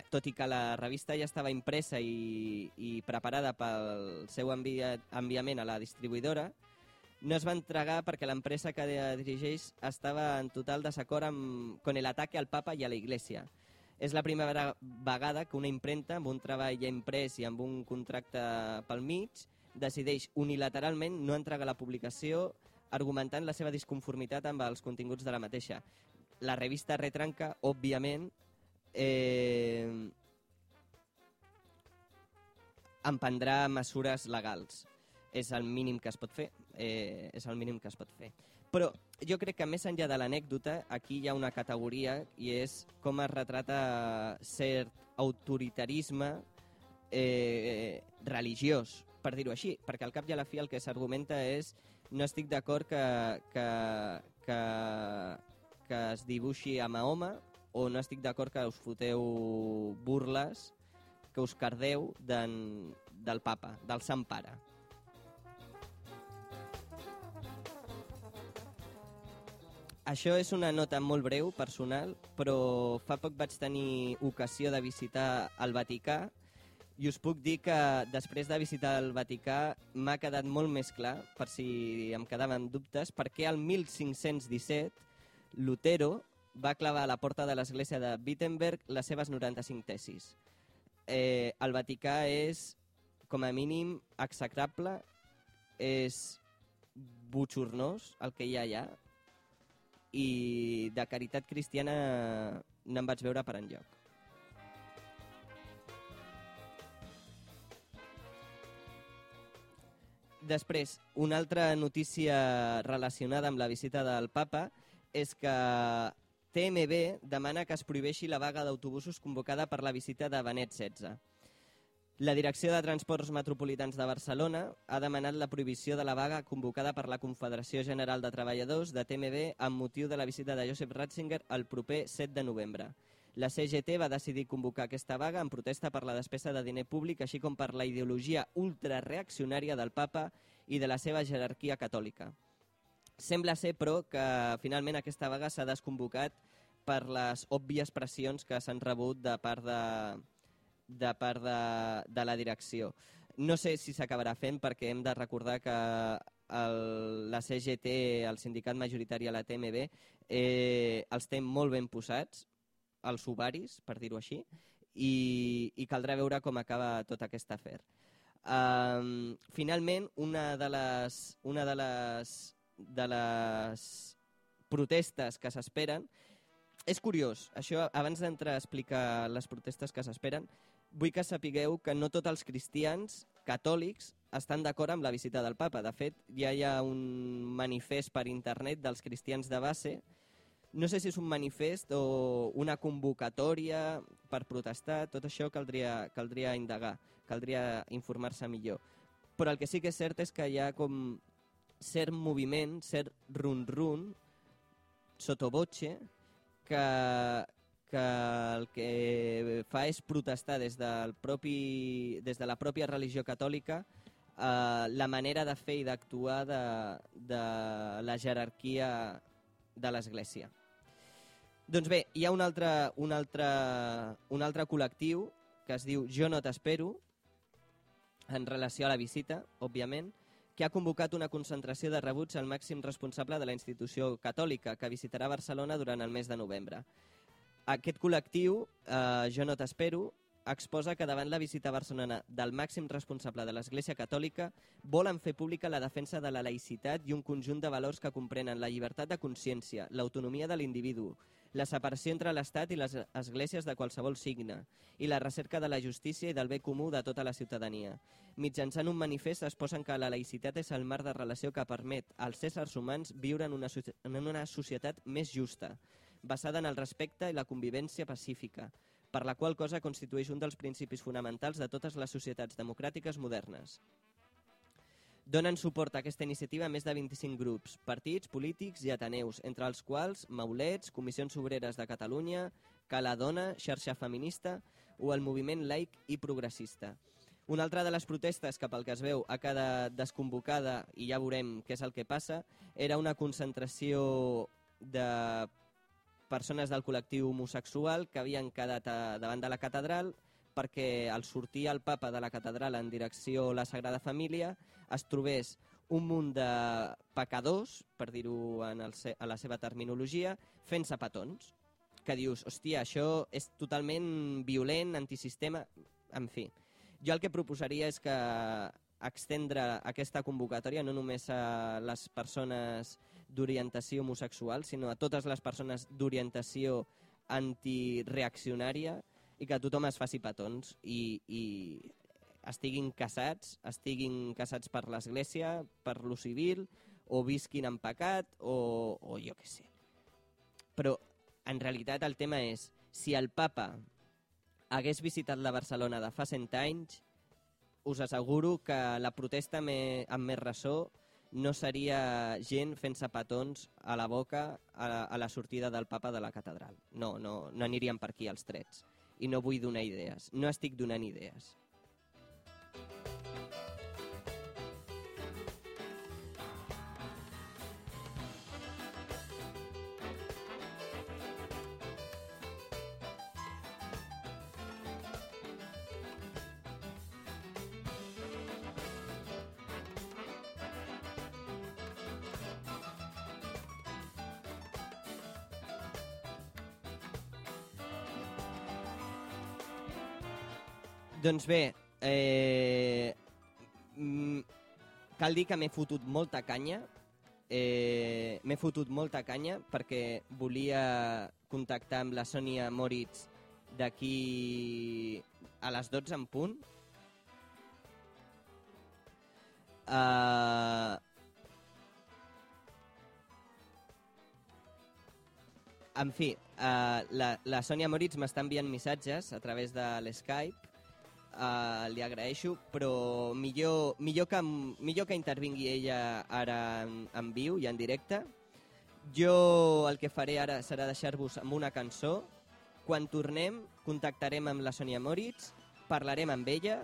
tot i que la revista ja estava impresa i, i preparada pel seu envia, enviament a la distribuïdora, no es va entregar perquè l'empresa que dirigeix estava en total desacord amb con el ataque al papa i a la iglesia. És la primera vegada que una impremta amb un treball ja imprès i amb un contracte pel mig decideix unilateralment no entregar la publicació argumentant la seva disconformitat amb els continguts de la mateixa. La revista Retranca, òbviament, eh, emprendrà mesures legals. és el mínim que es pot fer. Eh, és el mínim que es pot fer. Però jo crec que més enllà de l'anècdota, aquí hi ha una categoria i és com es retrata cert autoritarisme eh, religiós, per dir-ho així, perquè al cap i a la fi el que s'argumenta és no estic d'acord que, que, que, que es dibuixi a Mahoma o no estic d'acord que us foteu burles, que us cardeu den, del papa, del sant pare. Això és una nota molt breu, personal, però fa poc vaig tenir ocasió de visitar el Vaticà i us puc dir que després de visitar el Vaticà m'ha quedat molt més clar, per si em quedaven dubtes, perquè el 1517 Lutero va clavar a la porta de l'església de Wittenberg les seves 95 tesis. Eh, el Vaticà és, com a mínim, execrable, és butxornós el que hi ha allà, i de caritat cristiana no em vaig veure per enlloc. Després, una altra notícia relacionada amb la visita del papa és que TMB demana que es prohibeixi la vaga d'autobusos convocada per la visita de Benet XVI. La Direcció de Transports Metropolitans de Barcelona ha demanat la prohibició de la vaga convocada per la Confederació General de Treballadors de TMB amb motiu de la visita de Josep Ratzinger el proper 7 de novembre. La CGT va decidir convocar aquesta vaga en protesta per la despesa de diner públic, així com per la ideologia ultrareaccionària del papa i de la seva jerarquia catòlica. Sembla ser, però, que finalment aquesta vaga s'ha desconvocat per les òbvies pressions que s'han rebut de part de, de part de, de la direcció. No sé si s'acabarà fent perquè hem de recordar que el, la CGT, el sindicat majoritari a la TMB, eh, els té molt ben posats, els ovaris, per dir-ho així, i, i caldrà veure com acaba tot aquest afer. Um, finalment, una de les, una de les, de les protestes que s'esperen és curiós, això abans d'entrar a explicar les protestes que s'esperen, vull que sapigueu que no tots els cristians catòlics estan d'acord amb la visita del papa. De fet, ja hi ha un manifest per internet dels cristians de base no sé si és un manifest o una convocatòria per protestar, tot això caldria, caldria indagar, caldria informar-se millor. Però el que sí que és cert és que hi ha com cert moviment, cert run-run, sotobotxe, que, que el que fa és protestar des, del propi, des de la pròpia religió catòlica eh, la manera de fer i d'actuar de, de la jerarquia de l'Església. Doncs bé, hi ha un altre, un altre, un altre col·lectiu que es diu Jo no t'espero, en relació a la visita, òbviament, que ha convocat una concentració de rebuts al màxim responsable de la institució catòlica, que visitarà Barcelona durant el mes de novembre. Aquest col·lectiu, eh, Jo no t'espero, exposa que davant la visita a Barcelona del màxim responsable de l'Església Catòlica volen fer pública la defensa de la laïcitat i un conjunt de valors que comprenen la llibertat de consciència, l'autonomia de l'individu, la separació entre l'Estat i les esglésies de qualsevol signe i la recerca de la justícia i del bé comú de tota la ciutadania. Mitjançant un manifest es posen que la laïcitat és el marc de relació que permet als éssers humans viure en una, en una societat més justa, basada en el respecte i la convivència pacífica, per la qual cosa constitueix un dels principis fonamentals de totes les societats democràtiques modernes. Donen suport a aquesta iniciativa més de 25 grups, partits, polítics i ateneus, entre els quals Maulets, Comissions Obreres de Catalunya, Cala Dona, Xarxa Feminista o el Moviment Laic i Progressista. Una altra de les protestes que pel que es veu ha quedat desconvocada i ja veurem què és el que passa, era una concentració de persones del col·lectiu homosexual que havien quedat a, davant de la catedral perquè al sortir el papa de la catedral en direcció a la Sagrada Família es trobés un munt de pecadors, per dir-ho en el, a la seva terminologia, fent-se petons. Que dius, hòstia, això és totalment violent, antisistema... En fi, jo el que proposaria és que extendre aquesta convocatòria no només a les persones d'orientació homosexual, sinó a totes les persones d'orientació antireaccionària, i que tothom es faci petons i, i estiguin casats, estiguin casats per l'església, per lo civil, o visquin en pecat, o, o jo què sé. Però, en realitat, el tema és, si el papa hagués visitat la Barcelona de fa 100 anys, us asseguro que la protesta me, amb més ressò no seria gent fent-se petons a la boca a, a la sortida del papa de la catedral. No, no, no anirien per aquí els trets. I no vull donar idees. No estic donant idees. Doncs bé, eh, mm, cal dir que m'he fotut molta canya. Eh, m'he fotut molta canya perquè volia contactar amb la Sònia Moritz d'aquí a les 12 en punt. Uh, en fi, uh, la, la Sònia Moritz m'està enviant missatges a través de l'Skype uh, li agraeixo, però millor, millor, que, millor que intervingui ella ara en, en viu i en directe. Jo el que faré ara serà deixar-vos amb una cançó. Quan tornem, contactarem amb la Sònia Moritz, parlarem amb ella,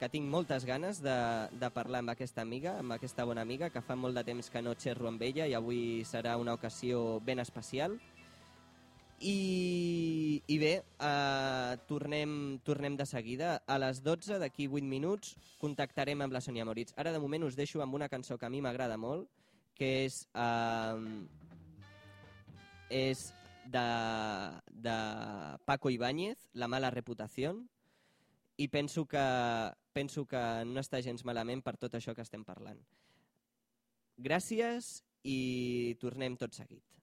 que tinc moltes ganes de, de parlar amb aquesta amiga, amb aquesta bona amiga, que fa molt de temps que no xerro amb ella i avui serà una ocasió ben especial. I, i bé, uh, tornem, tornem de seguida. A les 12, d'aquí 8 minuts, contactarem amb la Sònia Moritz. Ara, de moment, us deixo amb una cançó que a mi m'agrada molt, que és, uh, és de, de Paco Ibáñez, La mala reputació, i penso que, penso que no està gens malament per tot això que estem parlant. Gràcies i tornem tot seguit.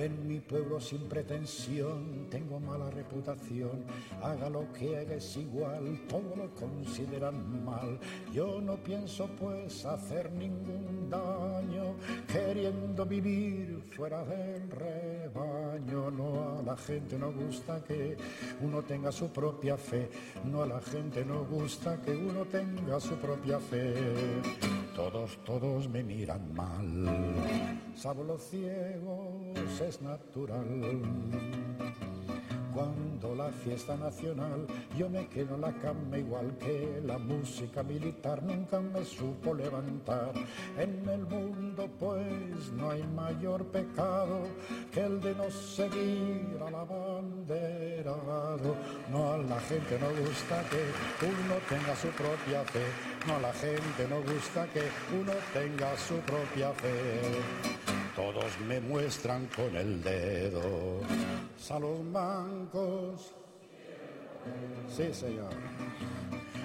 En mi pueblo sin pretensión tengo mala reputación. Haga lo que haga es igual, todo lo consideran mal. Yo no pienso pues hacer ningún daño, queriendo vivir fuera del rebaño. No a la gente no gusta que uno tenga su propia fe. No a la gente no gusta que uno tenga su propia fe. Todos, todos me miran mal. Salvo los ciegos es natural. Cuando la fiesta nacional yo me quedo en la cama igual que la música militar nunca me supo levantar. En el mundo pues no hay mayor pecado que el de no seguir al abanderado. No a la gente no gusta que uno tenga su propia fe. No a la gente no gusta que uno tenga su propia fe. Todos me muestran con el dedo. Salud bancos. Sí, señor.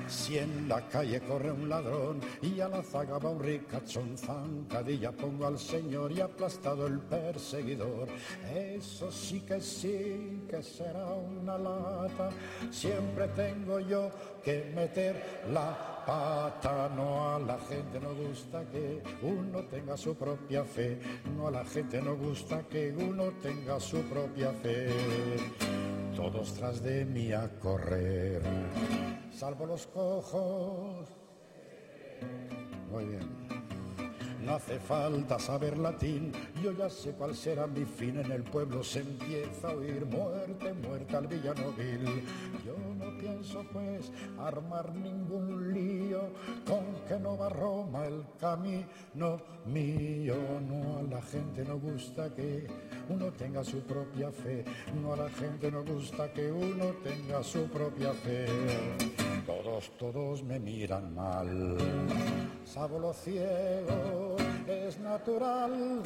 Si en la calle corre un ladrón y a la zaga va un ricachón, zancadilla pongo al señor y aplastado el perseguidor. Eso sí que sí que será una lata. Siempre tengo yo que meter la pata. No a la gente no gusta que uno tenga su propia fe. No a la gente no gusta que uno tenga su propia fe. Todos tras de mí a correr salvo los cojos. Muy bien. No hace falta saber latín, yo ya sé cuál será mi fin. En el pueblo se empieza a oír muerte, muerte al villano vil. Yo pienso pues armar ningún lío con que no va Roma el camino mío. No a la gente no gusta que uno tenga su propia fe, no a la gente no gusta que uno tenga su propia fe. Todos, todos me miran mal, sabo lo ciego, es natural.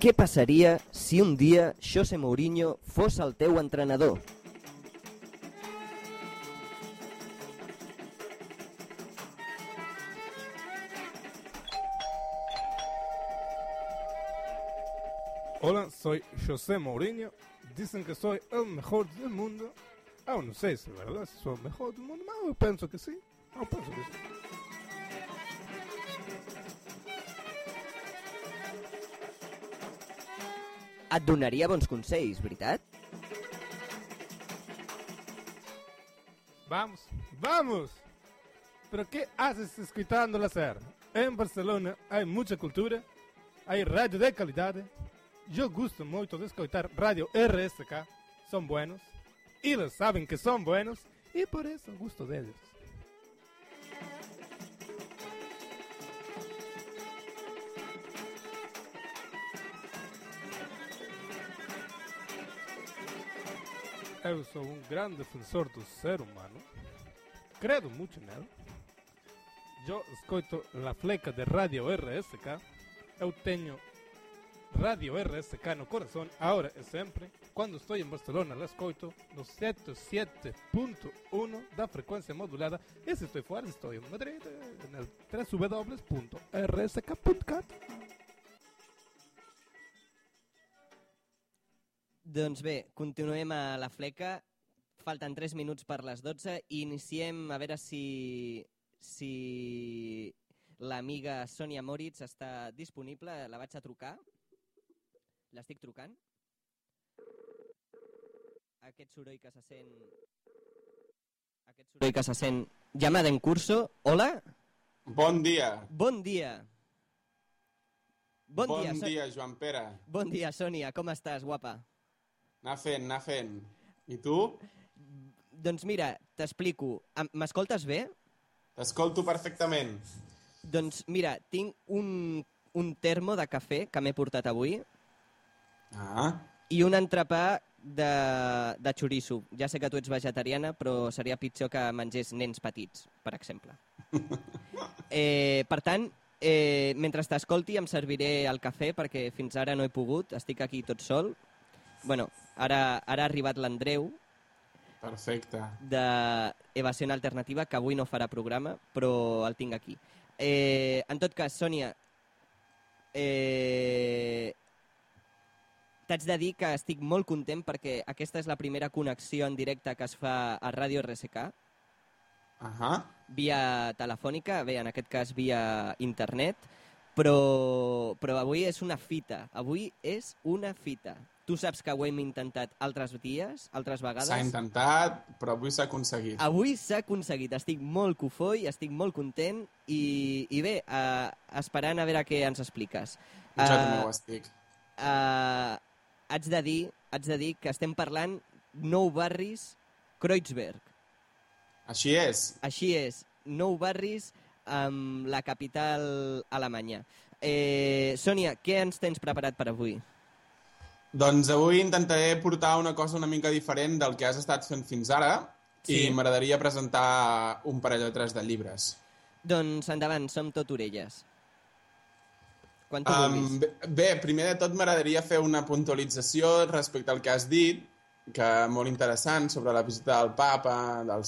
Què passaria si un dia José Mourinho fos el teu entrenador? Hola, soy José Mourinho. Dicen que soy el mejor del mundo. Aún no sé si es verdad, si soy el mejor del mundo. Pero pienso que sí. Pienso que sí. Et donaria bons consells? Vamos, vamos. ¿Pero qué haces escuchando la SER? En Barcelona hay mucha cultura, hay radio de calidad. Yo gusto mucho de escuchar radio RSK, son buenos, y lo saben que son buenos, y por eso gusto de ellos. Eu sou um grande defensor do ser humano. Credo muito nele. Eu escuto La Fleca de Radio RSK. Eu tenho Radio RSK no coração, agora e sempre. Quando estou em Barcelona, la escuto no 107.1 da frequência modulada. E se estou fora, estou em Madrid, no www.rsk.cat. Doncs bé, continuem a la fleca. Falten 3 minuts per les 12 i iniciem a veure si, si l'amiga Sònia Moritz està disponible. La vaig a trucar. L'estic trucant. Aquest soroll que se sent... Aquest soroll que se sent... Llamada en curso. Hola? Bon dia. Bon dia. Bon, bon dia, Sò- dia, Joan Pere. Bon dia, Sònia. Com estàs, guapa? Anar fent, anar fent. I tu? Doncs mira, t'explico. M'escoltes bé? T'escolto perfectament. Doncs mira, tinc un, un termo de cafè que m'he portat avui Ah, i un entrepà de, de xoriço. Ja sé que tu ets vegetariana, però seria pitjor que mengés nens petits, per exemple. eh, per tant, eh, mentre t'escolti em serviré el cafè perquè fins ara no he pogut, estic aquí tot sol. bueno, ara, ara ha arribat l'Andreu, perfecte. d'Evasió Alternativa, que avui no farà programa, però el tinc aquí. Eh, en tot cas, Sònia, eh, t'haig de dir que estic molt content perquè aquesta és la primera connexió en directe que es fa a Ràdio RSK, Ahà. via telefònica, bé, en aquest cas via internet, però, però avui és una fita, avui és una fita. Tu saps que ho hem intentat altres dies, altres vegades. S'ha intentat, però avui s'ha aconseguit. Avui s'ha aconseguit, estic molt cofoi, estic molt content i, i bé, uh, esperant a veure què ens expliques. Jo també ho estic. Uh, haig, de dir, haig de dir que estem parlant nou barris Kreuzberg. Així és. Així és, nou barris amb la capital alemanya. Eh, Sònia, què ens tens preparat per avui? Doncs avui intentaré portar una cosa una mica diferent del que has estat fent fins ara Sí. i m'agradaria presentar un parell o tres de llibres. Doncs endavant, som tot orelles. Quan tu Um, vulguis. bé, bé, primer de tot m'agradaria fer una puntualització respecte al que has dit, que molt interessant, sobre la visita del papa, del,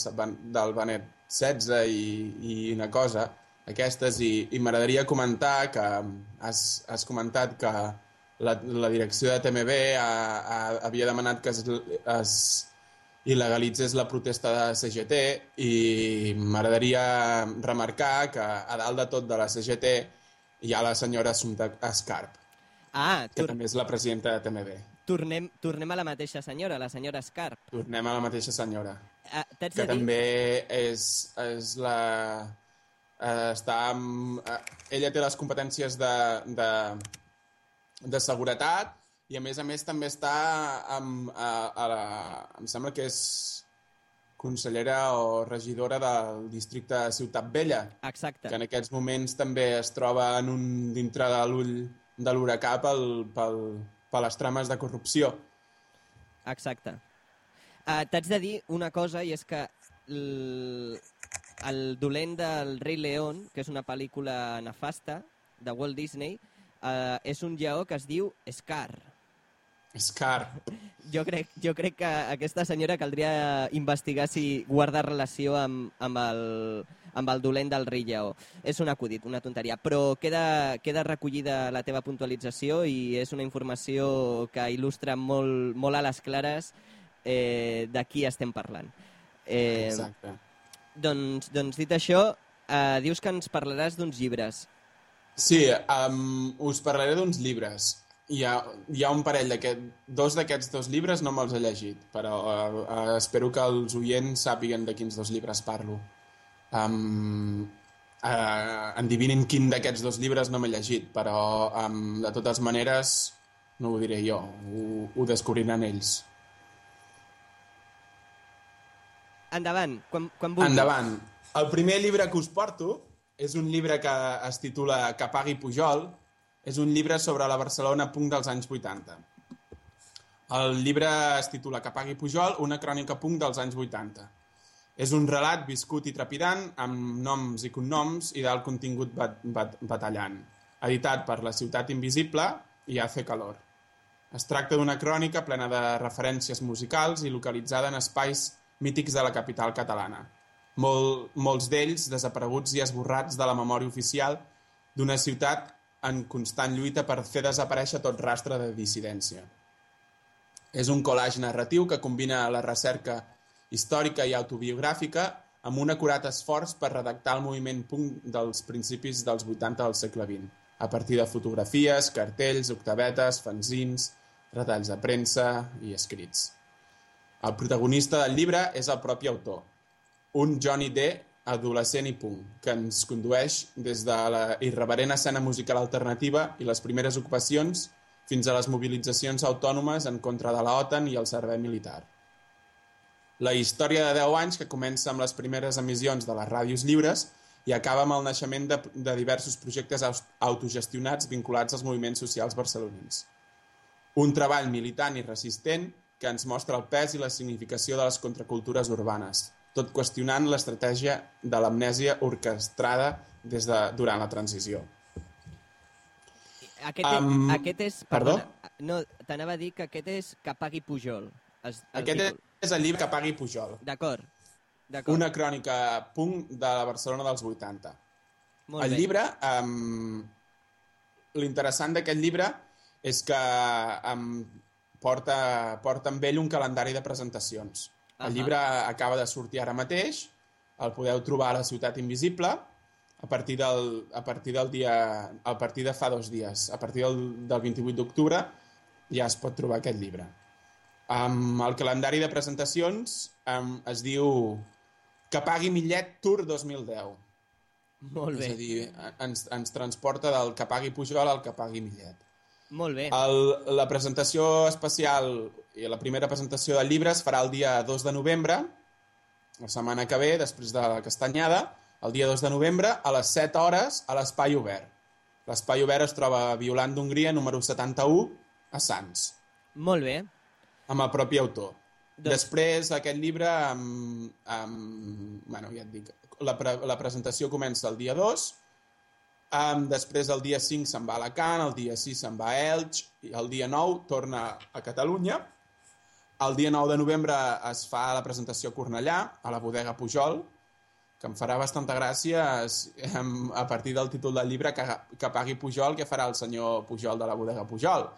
del Benet XVI i, i una cosa, aquestes, i, i m'agradaria comentar que has, has comentat que la, la direcció de TMB ha, ha, havia demanat que es, es il·legalitzés la protesta de CGT i m'agradaria remarcar que a dalt de tot de la CGT hi ha la senyora Assumpta Escarp, Ah, que també és la presidenta de TMB. tornem, tornem a la mateixa senyora, la senyora Scarp. Tornem a la mateixa senyora, Ah, que dir... també és, és la... eh, està amb, eh, ella té les competències de, de, de seguretat i a més a més també està amb, a, a la, em sembla que és consellera o regidora del districte de Ciutat Vella, Exacte. que en aquests moments també es troba en un, dintre de l'ull de l'huracà pel, pel, per les trames de corrupció. Exacte. Uh, T'haig de dir una cosa, i és que el, el dolent del Rei León, que és una pel·lícula nefasta de Walt Disney, uh, és un lleó que es diu Scar. Scar. Jo crec, jo crec que aquesta senyora caldria investigar si guarda relació amb, amb, el, amb el dolent del rei lleó. És un acudit, una tonteria, però queda, queda recollida la teva puntualització i és una informació que il·lustra molt, molt a les clares eh, de qui estem parlant. Eh, Exacte. doncs, doncs dit això, eh, dius que ens parlaràs d'uns llibres. Sí, um, us parlaré d'uns llibres. Hi ha, hi ha un parell d'aquest... Dos d'aquests dos llibres no me'ls he llegit, però uh, uh, espero que els oients sàpiguen de quins dos llibres parlo. Um, uh, endivinin quin d'aquests dos llibres no m'he llegit, però um, de totes maneres no ho diré jo, ho, ho descobriran ells. Endavant, quan, quan vulguis. Endavant. El primer llibre que us porto és un llibre que es titula Que pagui Pujol. És un llibre sobre la Barcelona punk dels anys 80. El llibre es titula Que pagui Pujol, una crònica punk dels anys 80. És un relat viscut i trepidant, amb noms i cognoms i d'alt contingut bat, bat, batallant. Editat per La Ciutat Invisible i Hace Calor. Es tracta d'una crònica plena de referències musicals i localitzada en espais mítics de la capital catalana. Mol, molts d'ells desapareguts i esborrats de la memòria oficial d'una ciutat en constant lluita per fer desaparèixer tot rastre de dissidència. És un collage narratiu que combina la recerca històrica i autobiogràfica amb un acurat esforç per redactar el moviment punk dels principis dels 80 del segle XX, a partir de fotografies, cartells, octavetes, fanzins, retalls de premsa i escrits. El protagonista del llibre és el propi autor, un Johnny D adolescent i punk, que ens condueix des de la irreverent escena musical alternativa i les primeres ocupacions fins a les mobilitzacions autònomes en contra de la OTAN i el servei militar. La història de 10 anys que comença amb les primeres emissions de les ràdios lliures i acaba amb el naixement de, de diversos projectes autogestionats vinculats als moviments socials barcelonins. Un treball militant i resistent que ens mostra el pes i la significació de les contracultures urbanes, tot qüestionant l'estratègia de l'amnèsia orquestrada des de, durant la transició. Aquest, és, aquest és... perdó? Perdona, no, t'anava a dir que aquest és Que pagui Pujol. Es, el Aquest títol. és el llibre que pagui Pujol. D'acord. Una crònica punk de la Barcelona dels 80. Molt el bé. llibre, um, l'interessant d'aquest llibre és que um, porta, porta amb ell un calendari de presentacions. El Ahà. llibre acaba de sortir ara mateix, el podeu trobar a la Ciutat Invisible, a partir del, a partir del dia, a partir de fa dos dies, a partir del, del 28 d'octubre ja es pot trobar aquest llibre. Um, el calendari de presentacions um, es diu Que pagui Millet Tour 2010. Molt bé. És a dir, ens, ens transporta del que pagui Pujol al que pagui Millet. Molt bé. El, la presentació especial i la primera presentació del llibre es farà el dia 2 de novembre, la setmana que ve, després de la castanyada, el dia 2 de novembre, a les 7 hores, a l'Espai Obert. L'Espai Obert es troba a Violant d'Hongria, número 71, a Sants, Molt bé. amb el propi autor. Doncs- Després, aquest llibre, amb, amb, bueno, ja et dic, la, pre la presentació comença el dia 2, um, després el dia 5 se'n va a Alacant, el dia 6 se'n va a Elx, i el dia 9 torna a Catalunya. El dia 9 de novembre es fa la presentació a Cornellà, a la bodega Pujol, que em farà bastanta gràcia a partir del títol del llibre que, que pagui Pujol, que farà el senyor Pujol de la bodega Pujol.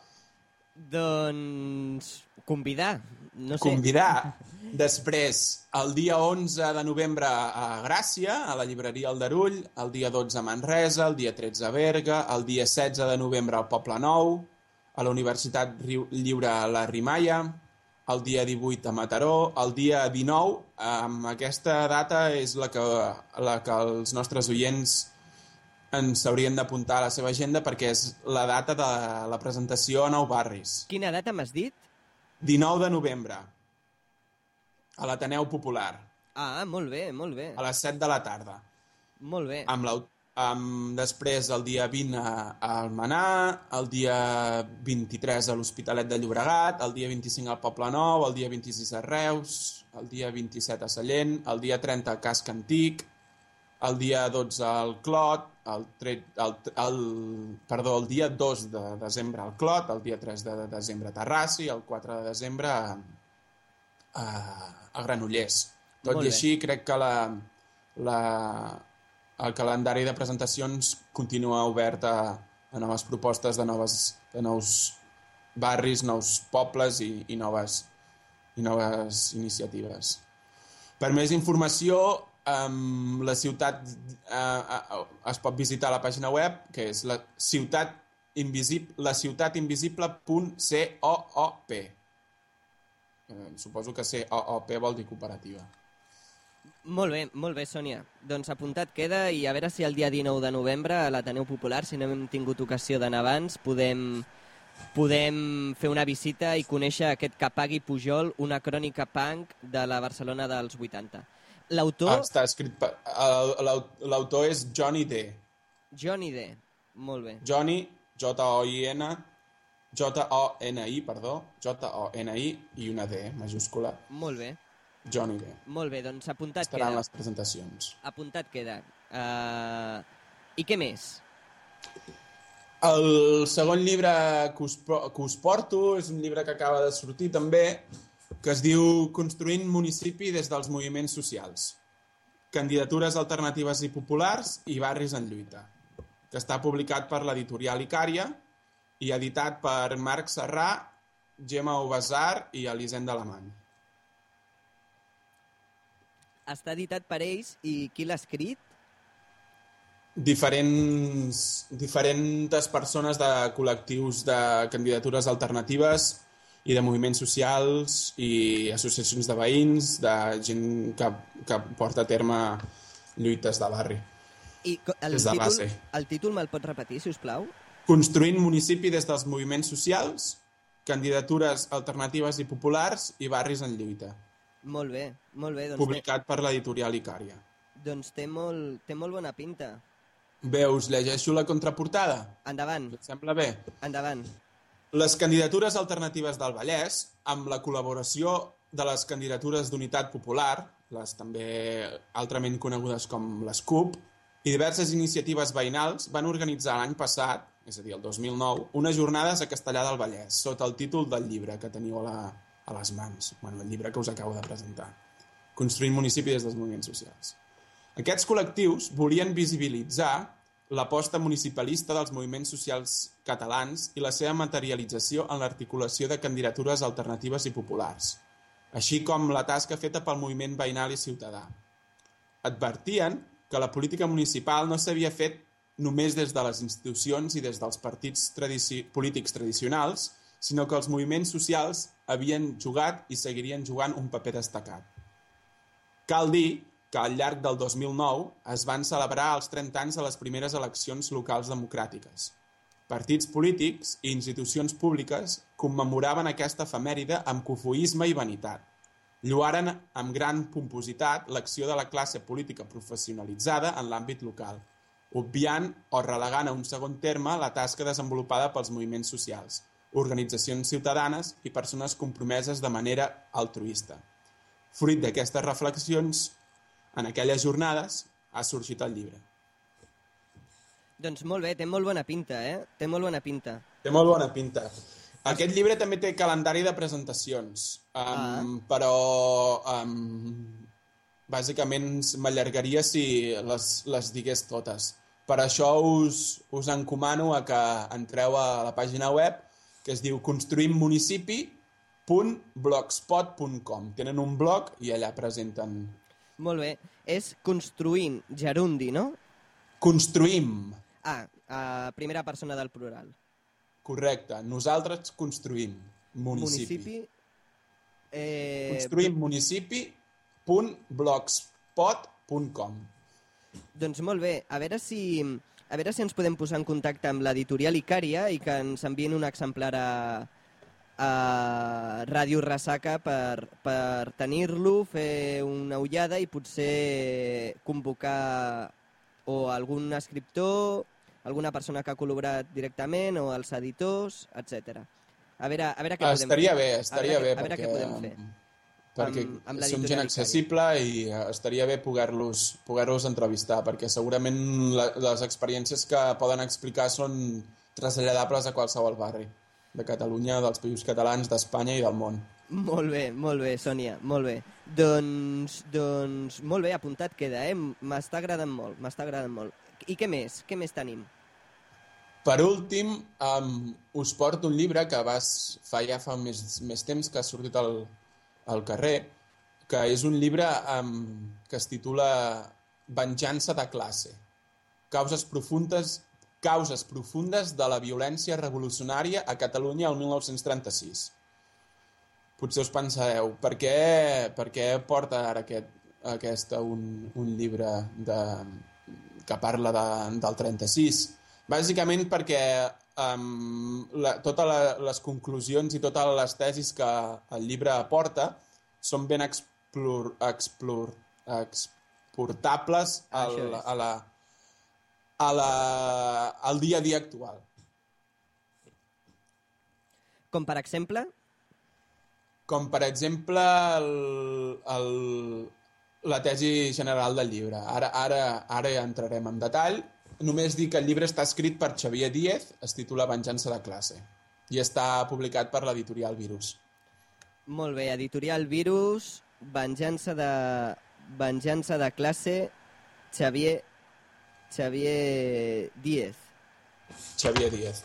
Doncs convidar, no sé. Convidar. Després, el dia 11 de novembre a Gràcia, a la llibreria Aldarull, el dia 12 a Manresa, el dia 13 a Berga, el dia 16 de novembre al Poble Nou, a la Universitat Riu- Lliure a la Rimaia, el dia 18 a Mataró, el dia 19, amb aquesta data és la que, la que els nostres oients ens haurien d'apuntar a la seva agenda perquè és la data de la presentació a Nou Barris. Quina data m'has dit? 19 de novembre, a l'Ateneu Popular, Ah, molt bé, molt bé. a les 7 de la tarda. Molt bé. Amb amb, després, el dia 20 a, Almenar, el dia 23 a l'Hospitalet de Llobregat, el dia 25 al Poble Nou, el dia 26 a Reus, el dia 27 a Sallent, el dia 30 a Casc Antic, el dia 12 al Clot, el, tre, el, el, perdó, el dia 2 de desembre al Clot, el dia 3 de desembre a Terrassa i el 4 de desembre a, a, a Granollers. Tot Molt i bé. així, crec que la, la, el calendari de presentacions continua obert a, a noves propostes de, noves, de nous barris, nous pobles i, i, noves, i noves iniciatives. Per més informació, um, la ciutat uh, uh, es pot visitar a la pàgina web, que és la ciutat invisible, la ciutat invisible.coop. Eh, suposo que COOP vol dir cooperativa. Molt bé, molt bé, Sònia. Doncs apuntat queda i a veure si el dia 19 de novembre a l'Ateneu Popular, si no hem tingut ocasió d'anar abans, podem, podem fer una visita i conèixer aquest Capagui Pujol, una crònica punk de la Barcelona dels 80. L'autor... Ah, està escrit... Per... L'autor és Johnny D. Johnny D. Molt bé. Johnny, J-O-I-N, J-O-N-I, perdó, J-O-N-I i una D majúscula, Molt bé. Johnny D. Molt bé, doncs apuntat Estaran queda. les presentacions. Apuntat queda. Uh, I què més? El segon llibre que us, que us porto és un llibre que acaba de sortir també, que es diu Construint municipi des dels moviments socials. Candidatures alternatives i populars i barris en lluita, que està publicat per l'editorial Icària i editat per Marc Serrà, Gemma Obesar i Elisenda Alemany. Està editat per ells i qui l'ha escrit? diferents, diferents persones de col·lectius de candidatures alternatives i de moviments socials i associacions de veïns, de gent que, que porta a terme lluites de barri. I el Des de títol, base. el títol me'l pots repetir, si us plau? Construint municipi des dels moviments socials, candidatures alternatives i populars i barris en lluita. Molt bé, molt bé. Doncs, Publicat per l'editorial Icària. té, doncs té, molt, té molt bona pinta. Veus, llegeixo la contraportada? Endavant. Et sembla bé? Endavant. Les candidatures alternatives del Vallès, amb la col·laboració de les candidatures d'unitat popular, les també altrament conegudes com les CUP, i diverses iniciatives veïnals van organitzar l'any passat, és a dir, el 2009, unes jornades a Castellà del Vallès, sota el títol del llibre que teniu a, la, a les mans, bueno, el llibre que us acabo de presentar. Construint municipi des dels moviments socials. Aquests col·lectius volien visibilitzar l'aposta municipalista dels moviments socials catalans i la seva materialització en l'articulació de candidatures alternatives i populars, així com la tasca feta pel moviment veïnal i ciutadà. Advertien que la política municipal no s'havia fet només des de les institucions i des dels partits tradici polítics tradicionals, sinó que els moviments socials havien jugat i seguirien jugant un paper destacat. Cal dir que al llarg del 2009 es van celebrar els 30 anys de les primeres eleccions locals democràtiques. Partits polítics i institucions públiques commemoraven aquesta efemèride amb cofoisme i vanitat. Lluaren amb gran pompositat l'acció de la classe política professionalitzada en l'àmbit local, obviant o relegant a un segon terme la tasca desenvolupada pels moviments socials, organitzacions ciutadanes i persones compromeses de manera altruista. Fruit d'aquestes reflexions, en aquelles jornades ha sorgit el llibre. Doncs molt bé, té molt bona pinta, eh? Té molt bona pinta. Té molt bona pinta. Aquest llibre també té calendari de presentacions, um, però um, bàsicament m'allargaria si les, les digués totes. Per això us, us encomano a que entreu a la pàgina web que es diu construïmmunicipi.blogspot.com. Tenen un blog i allà presenten... Molt bé. És construint gerundi, no? Construïm, Ah, a primera persona del plural. correcte. Nosaltres construïm municipi. Municipi. Eh, Construïm municipi.blogspot.com. Doncs molt bé, a veure si a veure si ens podem posar en contacte amb l'editorial Icària i que ens envien un exemplar a, a Ràdio Ressaca per, per tenir-lo, fer una ullada i potser convocar o algun escriptor, alguna persona que ha col·laborat directament o els editors, etc. A veure, a veure què podem Estaria fer. bé, estaria a veure, bé, a veure perquè, què podem fer. Perquè Amb- amb som gent accessible i eh, estaria bé poder-los poder entrevistar, perquè segurament la, les experiències que poden explicar són traslladables a qualsevol barri de Catalunya, dels països catalans, d'Espanya i del món. Molt bé, molt bé, Sònia, molt bé. Doncs, doncs molt bé, apuntat queda, eh? M'està agradant molt, m'està agradant molt. I què més? Què més tenim? Per últim, um, us porto un llibre que vas fa ja fa més, més temps que ha sortit al, al carrer, que és un llibre um, que es titula Venjança de classe. Causes profundes, causes profundes de la violència revolucionària a Catalunya el 1936. Potser us pensareu, per què, per què porta ara aquest, aquesta un, un llibre de, que parla de, del 36? Bàsicament perquè um, la, totes la, les conclusions i totes les tesis que el llibre aporta són ben explor, explor, exportables al, Això és. a la, a la, al dia a dia actual. Com per exemple? Com, per exemple, el, el, la tesi general del llibre. Ara, ara, ara ja entrarem en detall. Només dir que el llibre està escrit per Xavier Díez, es titula Venjança de classe, i està publicat per l'editorial Virus. Molt bé, editorial Virus, venjança de, venjança de classe, Xavier, Xavier Díez. Xavier Díez.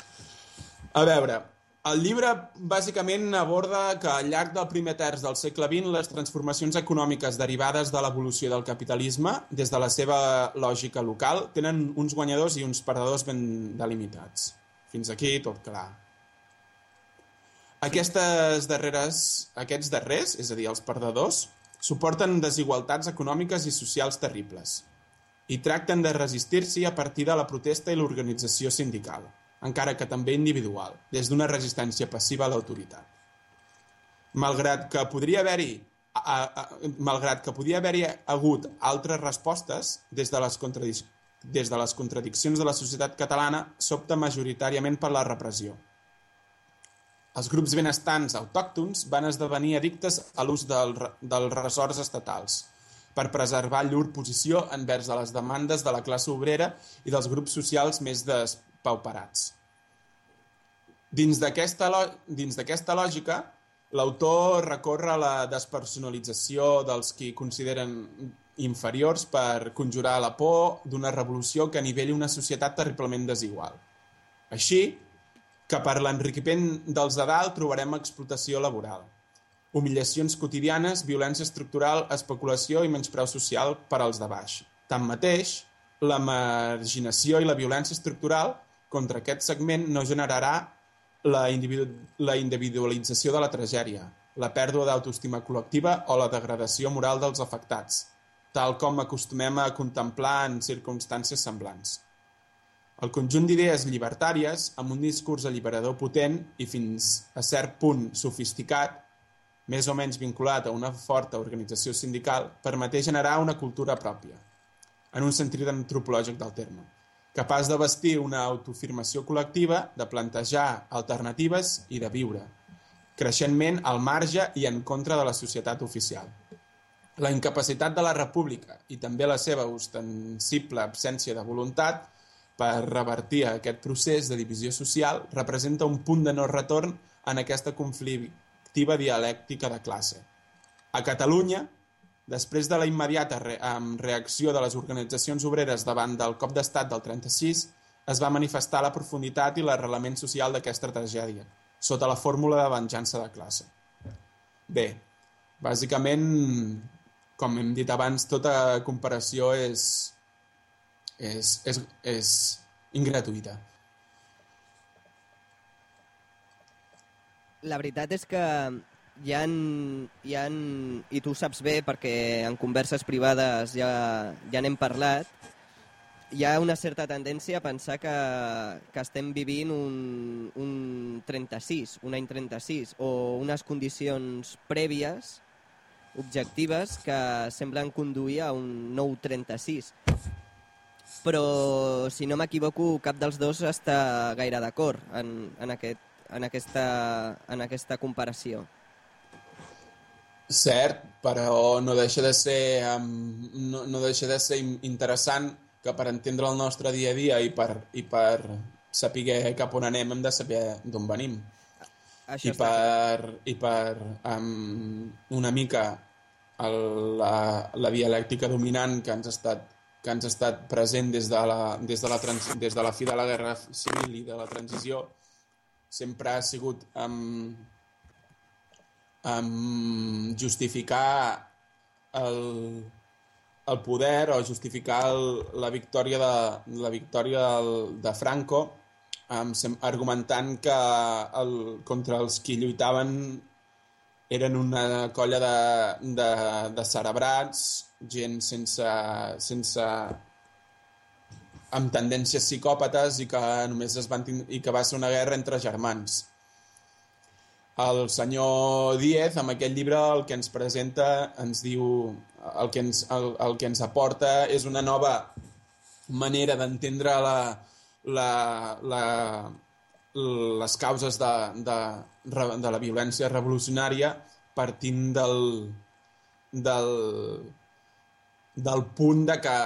A veure, el llibre bàsicament aborda que al llarg del primer terç del segle XX les transformacions econòmiques derivades de l'evolució del capitalisme, des de la seva lògica local, tenen uns guanyadors i uns perdedors ben delimitats. Fins aquí tot clar. Aquestes darreres, aquests darrers, és a dir, els perdedors, suporten desigualtats econòmiques i socials terribles i tracten de resistir-s'hi a partir de la protesta i l'organització sindical, encara que també individual, des d'una resistència passiva a l'autoritat. Malgrat que podria haver-hi malgrat que podia haver-hi hagut altres respostes des de, les des de les contradiccions de la societat catalana s'opta majoritàriament per la repressió. Els grups benestants autòctons van esdevenir addictes a l'ús del, dels ressorts estatals per preservar llur posició envers de les demandes de la classe obrera i dels grups socials més despauperats. Dins d'aquesta lògica, l'autor recorre a la despersonalització dels qui consideren inferiors per conjurar la por d'una revolució que nivelli una societat terriblement desigual. Així que per l'enriquiment dels de dalt trobarem explotació laboral, humiliacions quotidianes, violència estructural, especulació i menyspreu social per als de baix. Tanmateix, la marginació i la violència estructural contra aquest segment no generarà la, individu la individualització de la tragèdia, la pèrdua d'autoestima col·lectiva o la degradació moral dels afectats, tal com acostumem a contemplar en circumstàncies semblants. El conjunt d'idees llibertàries, amb un discurs alliberador potent i fins a cert punt sofisticat, més o menys vinculat a una forta organització sindical, permeté generar una cultura pròpia, en un sentit antropològic del terme, capaç de vestir una autoafirmació col·lectiva, de plantejar alternatives i de viure, creixentment al marge i en contra de la societat oficial. La incapacitat de la república i també la seva ostensible absència de voluntat per revertir aquest procés de divisió social representa un punt de no retorn en aquesta conflictiva dialèctica de classe. A Catalunya, després de la immediata re reacció de les organitzacions obreres davant del cop d'estat del 36, es va manifestar la profunditat i l'arrelament social d'aquesta tragèdia, sota la fórmula de venjança de classe. Bé, bàsicament, com hem dit abans, tota comparació és, és, és, és ingratuïta. La veritat és que hi ha, hi ha, i tu saps bé perquè en converses privades ja, ja n'hem parlat, hi ha una certa tendència a pensar que, que estem vivint un, un 36, un any 36, o unes condicions prèvies, objectives, que semblen conduir a un nou 36. Però, si no m'equivoco, cap dels dos està gaire d'acord en, en, aquest, en, aquesta, en aquesta comparació. Cert, però no deixa de ser, um, no, no deixa de ser interessant que per entendre el nostre dia a dia i per, i per saber cap on anem hem de saber d'on venim. Això i per, i per um, una mica el, la, la dialèctica dominant que ens ha estat, que ens ha estat present des de, la, des, de la trans, des de la fi de la Guerra Civil i de la transició sempre ha sigut um, um, justificar el, el poder o justificar el, la victòria de, la victòria del, de Franco um, argumentant que el, contra els qui lluitaven eren una colla de, de, de cerebrats, gent sense, sense amb tendències psicòpates i que només es van i que va ser una guerra entre germans. El senyor Díez, amb aquest llibre, el que ens presenta, ens diu, el que ens, el, el que ens aporta és una nova manera d'entendre la, la, la, les causes de, de, de la violència revolucionària partint del, del, del punt de que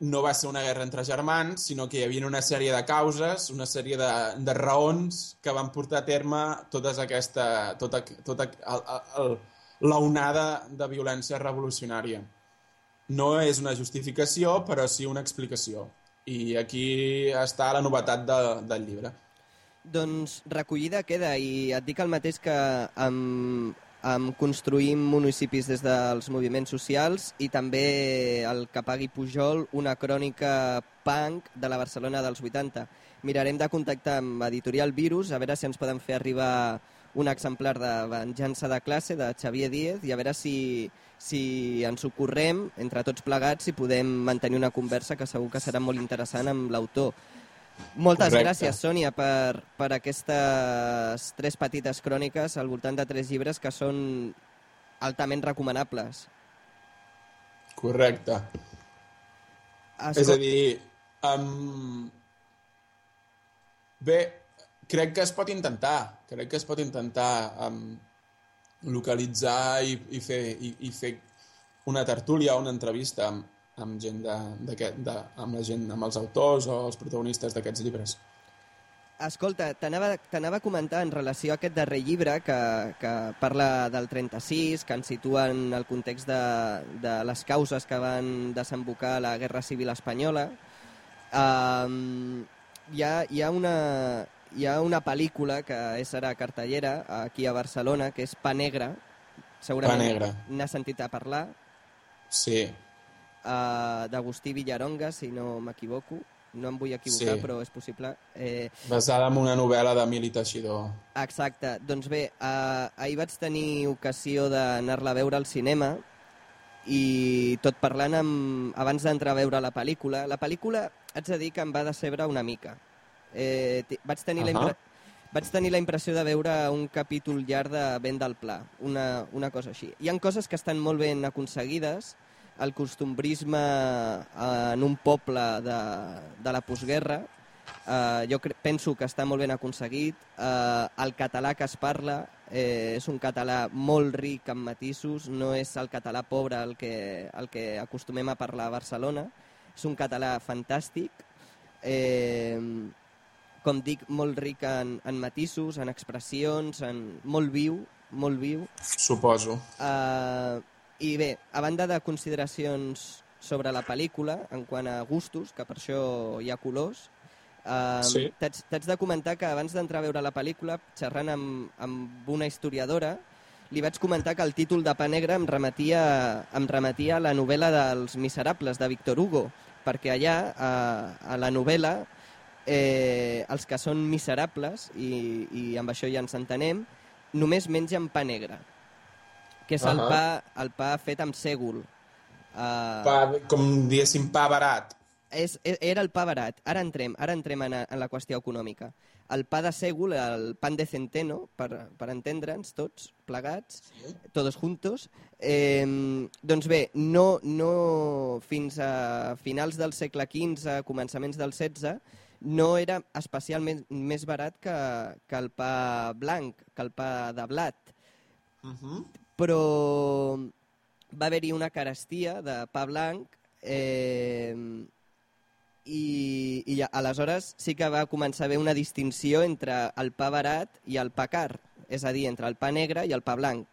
no va ser una guerra entre germans, sinó que hi havia una sèrie de causes, una sèrie de, de raons que van portar a terme totes aquesta, tota, tota el, el, l'onada de violència revolucionària. No és una justificació, però sí una explicació. I aquí està la novetat de, del llibre. Doncs recollida queda i et dic el mateix que amb, amb construïm municipis des dels moviments socials i també el que pagui Pujol, una crònica punk de la Barcelona dels 80. Mirarem de contactar amb Editorial Virus, a veure si ens poden fer arribar un exemplar de Venjança de classe de Xavier Díez i a veure si, si ens ocorrem entre tots plegats i podem mantenir una conversa que segur que serà molt interessant amb l'autor. Moltes Correcte. gràcies, Sònia, per, per aquestes tres petites cròniques al voltant de tres llibres que són altament recomanables. Correcte. Escol- És a dir, um... bé, crec que es pot intentar, crec que es pot intentar um, localitzar i, i, fer, i, i fer una tertúlia, una entrevista amb, amb gent de, d'aquest- de, amb la gent, amb els autors o els protagonistes d'aquests llibres. Escolta, t'anava a comentar en relació a aquest darrer llibre que, que parla del 36, que ens situa en el context de, de les causes que van desembocar la Guerra Civil Espanyola. Um, hi, ha, hi, ha una, hi ha una pel·lícula que és ara cartellera aquí a Barcelona, que és Pa Negra. Segurament Pa Negra. n'ha sentit a parlar. Sí, Uh, d'Agustí Villaronga, si no m'equivoco. No em vull equivocar, Sí. però és possible. Eh, basada en una novel·la d'Emili Teixidor. Exacte. Doncs bé, eh, ahir vaig tenir ocasió d'anar-la a veure al cinema i tot parlant amb, abans d'entrar a veure la pel·lícula. La pel·lícula, haig de dir que em va decebre una mica. Eh, vaig, tenir la Ahà. impre... vaig tenir la impressió de veure un capítol llarg de Vent del Pla, una, una cosa així. Hi han coses que estan molt ben aconseguides, el costumbrisme eh, en un poble de, de la postguerra, eh, jo penso que està molt ben aconseguit. Eh, el català que es parla eh, és un català molt ric en matisos, no és el català pobre el que, el que acostumem a parlar a Barcelona, és un català fantàstic, eh, com dic, molt ric en, en matisos, en expressions, en, molt viu, molt viu. Suposo. Uh, I bé, a banda de consideracions sobre la pel·lícula, en quant a gustos, que per això hi ha colors, uh, Sí. t'haig de comentar que abans d'entrar a veure la pel·lícula, xerrant amb, amb una historiadora, li vaig comentar que el títol de Pa Negra em remetia, em remetia a la novel·la dels Miserables, de Victor Hugo, perquè allà, a, a la novel·la, eh, els que són miserables, i, i amb això ja ens entenem, només mengen pa negre, que és el, Ahà. pa, el pa fet amb sègol. Uh, Pa, com diguéssim, pa barat. és, e- era el pa barat. Ara entrem, ara entrem en, en la qüestió econòmica. El pa de sègol, el pan de centeno, per, per entendre'ns tots, plegats, todos juntos, eh, doncs bé, no, no fins a finals del segle XV, començaments del XVI, no era especialment més barat que, que el pa blanc, que el pa de blat. Uh -huh. Però va haver-hi una carestia de pa blanc eh, i, i aleshores sí que va començar a haver una distinció entre el pa barat i el pa car, és a dir, entre el pa negre i el pa blanc.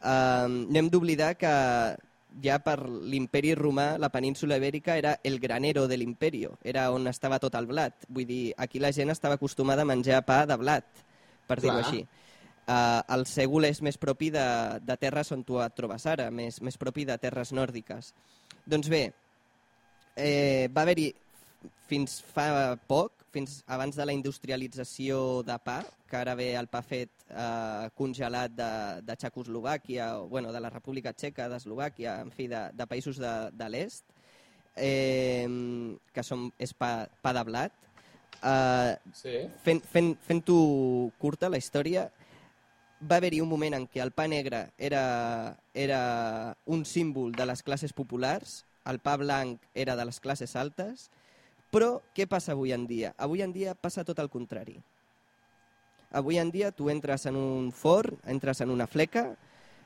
Um, no hem d'oblidar que ja per l'imperi romà la península ibèrica era el granero de l'imperio, era on estava tot el blat. Vull dir, aquí la gent estava acostumada a menjar pa de blat, per dir-ho així. Uh, el sègol és més propi de, de terres on tu et trobes ara, més, més propi de terres nòrdiques. Doncs bé, eh, va haver-hi fins fa poc, fins abans de la industrialització de pa, que ara ve el pa fet eh, congelat de, de Txecoslovàquia, o bueno, de la República Txeca, d'Eslovàquia, en fi, de, de països de, de l'est, eh, que són, és pa, pa de blat. Eh, Sí. fent, fent, fent-ho curta, la història, va haver-hi un moment en què el pa negre era, era un símbol de les classes populars, el pa blanc era de les classes altes, però què passa avui en dia? Avui en dia passa tot el contrari. Avui en dia tu entres en un forn, entres en una fleca,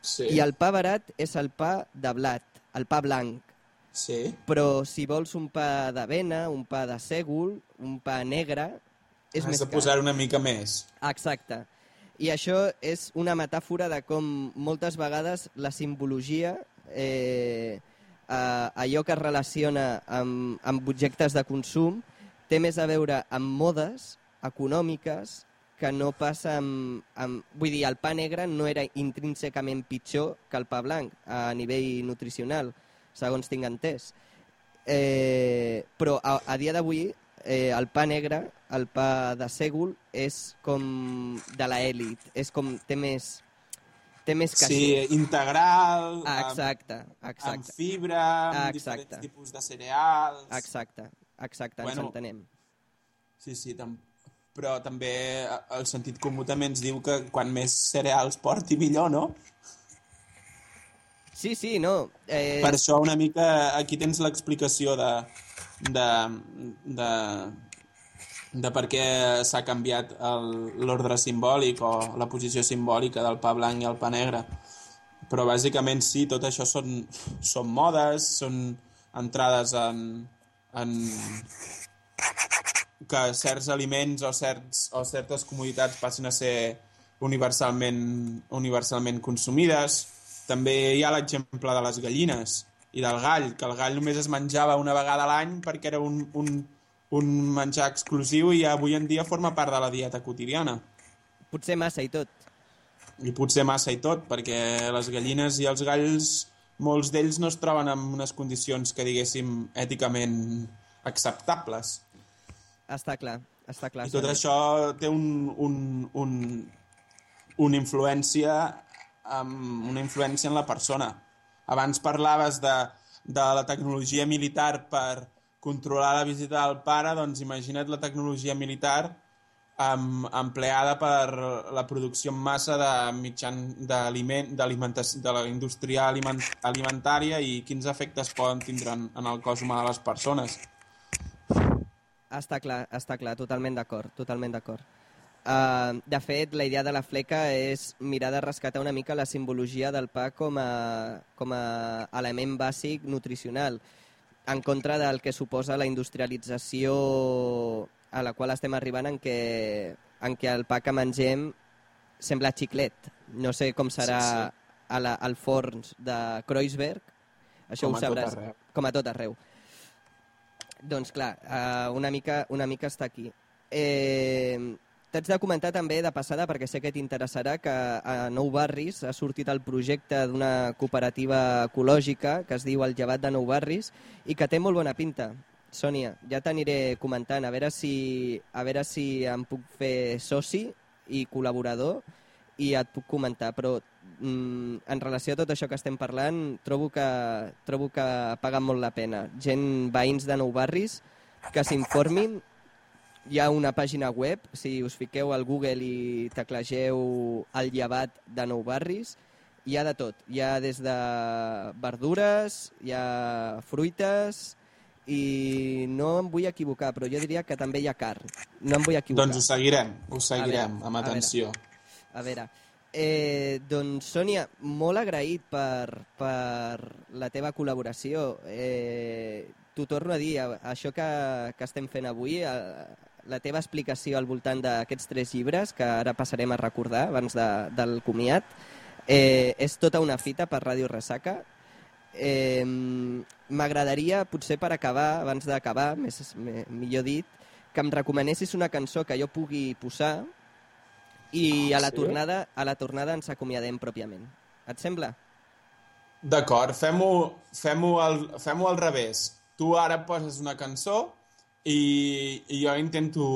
Sí. i el pa barat és el pa de blat, el pa blanc. Sí. Però si vols un pa d'avena, un pa de sègol, un pa negre, és Has més de car. posar una mica més. Exacte. I això és una metàfora de com moltes vegades la simbologia, eh, eh, allò que es relaciona amb, amb objectes de consum, té més a veure amb modes econòmiques que no passa amb, amb... Vull dir, el pa negre no era intrínsecament pitjor que el pa blanc a nivell nutricional, segons tinc entès. Eh, però a, a dia d'avui eh, el pa negre, el pa de sègol, és com de l'elit, és com té més, té més Sí, caixer. integral, Ah, amb- exacte, amb exacte. fibra, amb Ah, diferents exacte. tipus de cereals... Exacte, exacte, ens Bueno. entenem. Sí, sí, tam... però també eh, el sentit comú també ens diu que quan més cereals porti millor, no? Sí, sí, no. Eh, Per això una mica aquí tens l'explicació de, de, de, de per què s'ha canviat l'ordre simbòlic o la posició simbòlica del pa blanc i el pa negre. Però bàsicament sí, tot això són, són modes, són entrades en, en que certs aliments o, certs, o certes comoditats passin a ser universalment, universalment consumides. També hi ha l'exemple de les gallines i del gall, que el gall només es menjava una vegada a l'any perquè era un, un, un menjar exclusiu i avui en dia forma part de la dieta quotidiana. Potser massa i tot. I potser massa i tot, perquè les gallines i els galls, molts d'ells no es troben en unes condicions que diguéssim èticament acceptables. Està clar, està clar. I tot això té un, un, un, una influència amb una influència en la persona. Abans parlaves de, de la tecnologia militar per controlar la visita del pare, doncs imagina't la tecnologia militar um, empleada per la producció en massa de mitjan d'aliment de la indústria aliment, alimentària i quins efectes poden tindre en, en el cos humà de les persones. Està clar, està clar, totalment d'acord, totalment d'acord. Uh, de fet, la idea de la fleca és mirar de rescatar una mica la simbologia del pa com a, com a element bàsic nutricional, en contra del que suposa la industrialització a la qual estem arribant en què, en què el pa que mengem sembla xiclet. No sé com serà Sí, sí. A la, al forns de Kreuzberg, això Com ho sabràs. Com a tot arreu. Doncs clar, uh, una, mica, una mica està aquí. Eh, T'haig de comentar també de passada, perquè sé que t'interessarà, que a Nou Barris ha sortit el projecte d'una cooperativa ecològica que es diu El Llevat de Nou Barris i que té molt bona pinta. Sònia, ja t'aniré comentant, a veure si, a veure si em puc fer soci i col·laborador i et puc comentar, però mm, en relació a tot això que estem parlant, trobo que, trobo que paga molt la pena. Gent, veïns de Nou Barris, que s'informin. Hi ha una pàgina web, si us fiqueu al Google i teclegeu el llevat de Nou Barris, hi ha de tot. Hi ha des de verdures, hi ha fruites, i no em vull equivocar, però jo diria que també hi ha carn. No em vull equivocar. Doncs ho seguirem, ho seguirem veure, amb a veure. atenció. A veure, Eh, doncs, Sònia, molt agraït per, per la teva col·laboració. Eh, T'ho torno a dir, això que, que estem fent avui, eh, la teva explicació al voltant d'aquests tres llibres, que ara passarem a recordar abans de, del comiat, eh, és tota una fita per Ràdio Ressaca. Eh, M'agradaria, potser per acabar, abans d'acabar, millor dit, que em recomanessis una cançó que jo pugui posar i a la, Sí? tornada, a la tornada ens acomiadem pròpiament. Et sembla? D'acord, fem-ho fem al, fem al revés. Tu ara poses una cançó i, i jo intento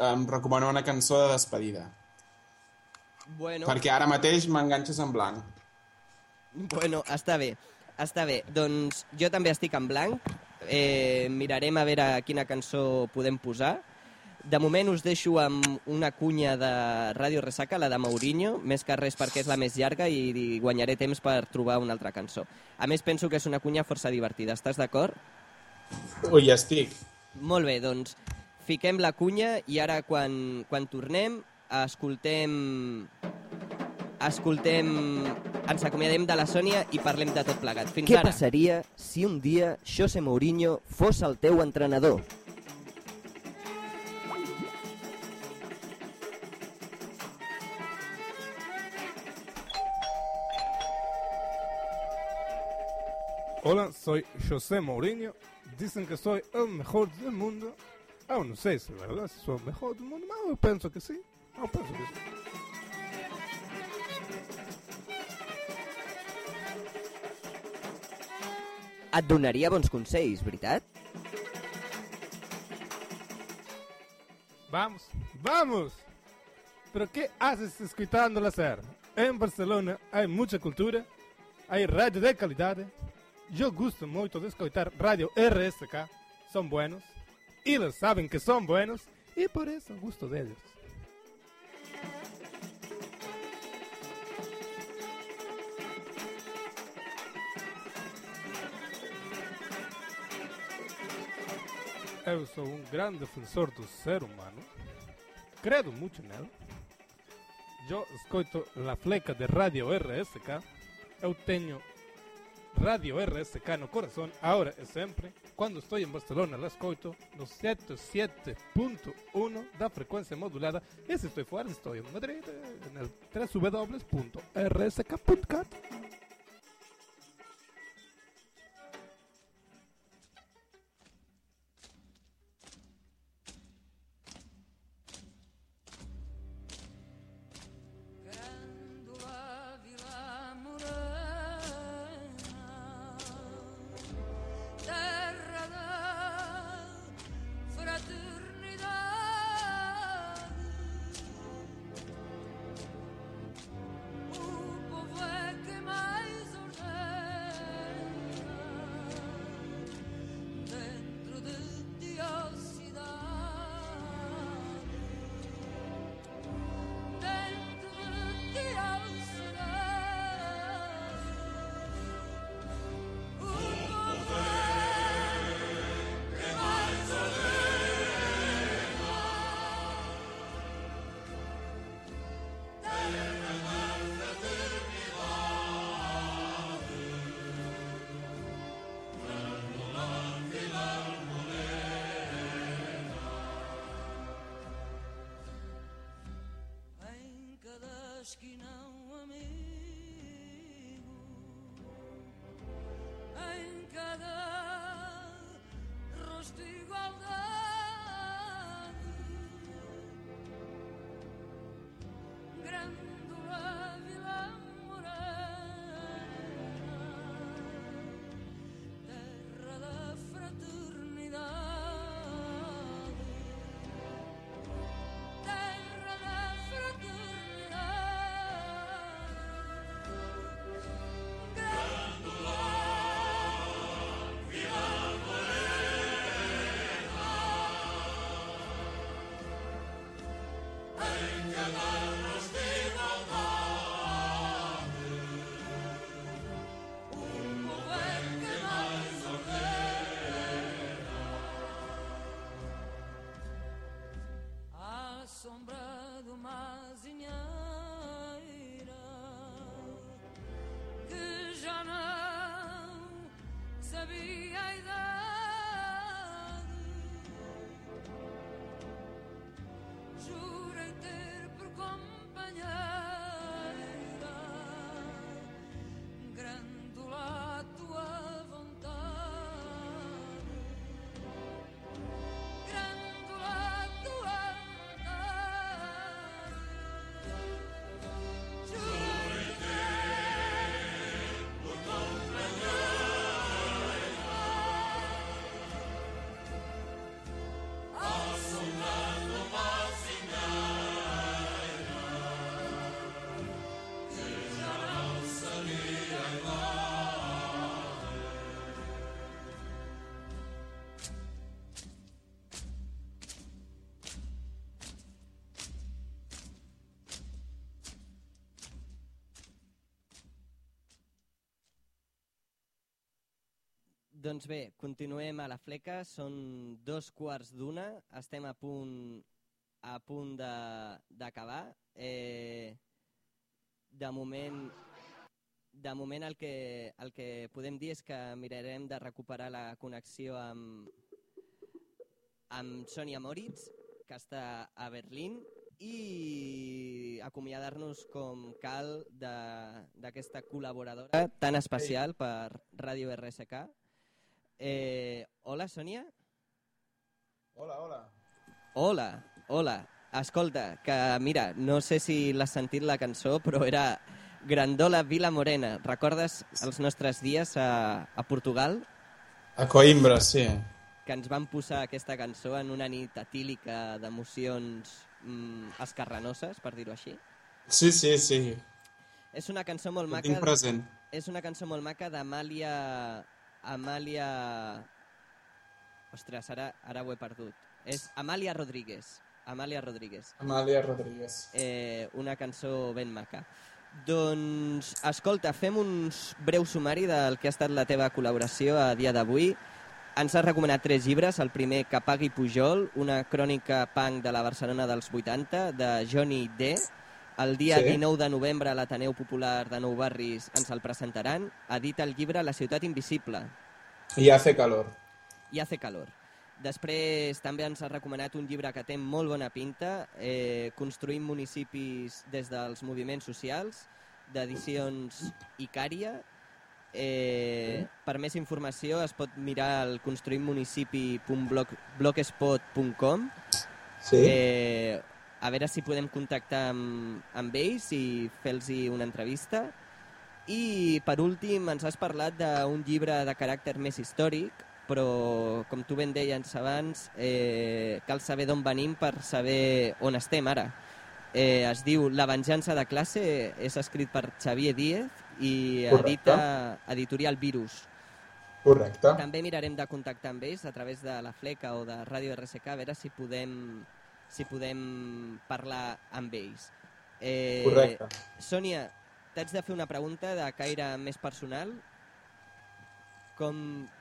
em recomanar una cançó de despedida. Bueno, Perquè ara mateix m'enganxes en blanc. bueno, està bé. Està bé. Doncs jo també estic en blanc. Eh, mirarem a veure quina cançó podem posar. De moment us deixo amb una cunya de Ràdio Resaca, la de Mourinho, més que res perquè és la més llarga i, i guanyaré temps per trobar una altra cançó. A més, penso que és una cunya força divertida. Estàs d'acord? Ui, estic. Molt bé, doncs fiquem la cunya i ara quan, quan tornem escoltem escoltem ens acomiadem de la Sònia i parlem de tot plegat. Fins Què ara. passaria si un dia José Mourinho fos el teu entrenador? Hola, soy José Mourinho. Dicen que soy el mejor del mundo. Aún no sé si es verdad si soy el mejor del mundo, pero yo pienso que sí. Yo pienso que sí. Et donaria bons consells, veritat? Vamos, vamos. ¿Pero qué haces escuchando la SER? En Barcelona hay mucha cultura, hay radio de calidad. Yo gusto mucho de escuchar radio RSK, son buenos, y ellos saben que son buenos, y por eso gusto de ellos. Eu sou um grande defensor do ser humano. Credo muito nele. Eu escuto a fleca de Radio RSK. Eu tenho Radio RSK no coração, agora e sempre. Quando estou em Barcelona, la escuto no 77.1 da frequência modulada. E se estou fora, estou em Madrid, no www.rsk.cat. Doncs bé, continuem a la fleca, són dos quarts d'una, estem a punt a punt d'acabar. Eh, de moment de moment el que, el que podem dir és que mirarem de recuperar la connexió amb, amb Sonia Moritz, que està a Berlín, i acomiadar-nos com cal d'aquesta col·laboradora tan especial per Ràdio RSK. Eh, hola, Sònia? Hola, hola. Hola, hola. Escolta, que mira, no sé si l'has sentit la cançó, però era Grandola Vila Morena. Recordes els nostres dies a, a Portugal? A Coimbra, sí. Que ens van posar aquesta cançó en una nit atílica d'emocions mm, escarranoses, per dir-ho així. Sí, sí, sí. És una cançó molt Ho maca... tinc present. És una cançó molt maca d'Amàlia... Amàlia... Ostres, ara, ara ho he perdut. És Amàlia Rodríguez. Amàlia Rodríguez. Amàlia Rodríguez. Eh, una cançó ben maca. Doncs, escolta, fem un breu sumari del que ha estat la teva col·laboració a dia d'avui. Ens has recomanat tres llibres. El primer, Que pagui Pujol, una crònica punk de la Barcelona dels 80, de Johnny D. El dia Sí. 19 de novembre a l'Ateneu Popular de Nou Barris ens el presentaran. Edita el llibre La ciutat invisible. I hace calor. I hace calor. Després també ens ha recomanat un llibre que té molt bona pinta, eh, Construïm municipis des dels moviments socials, d'edicions Icària. Eh, per més informació es pot mirar el construïmmunicipi.blogspot.com Sí. eh, a veure si podem contactar amb, amb ells i fer-los una entrevista. I, per últim, ens has parlat d'un llibre de caràcter més històric, però, com tu ben deies abans, eh, cal saber d'on venim per saber on estem ara. Eh, es diu La venjança de classe, és escrit per Xavier Díez i Correcte. edita Editorial Virus. Correcte. També mirarem de contactar amb ells a través de la Fleca o de Ràdio RSK, a veure si podem, si podem parlar amb ells. Eh, Correcte. Sònia, t'haig de fer una pregunta de caire més personal. Com,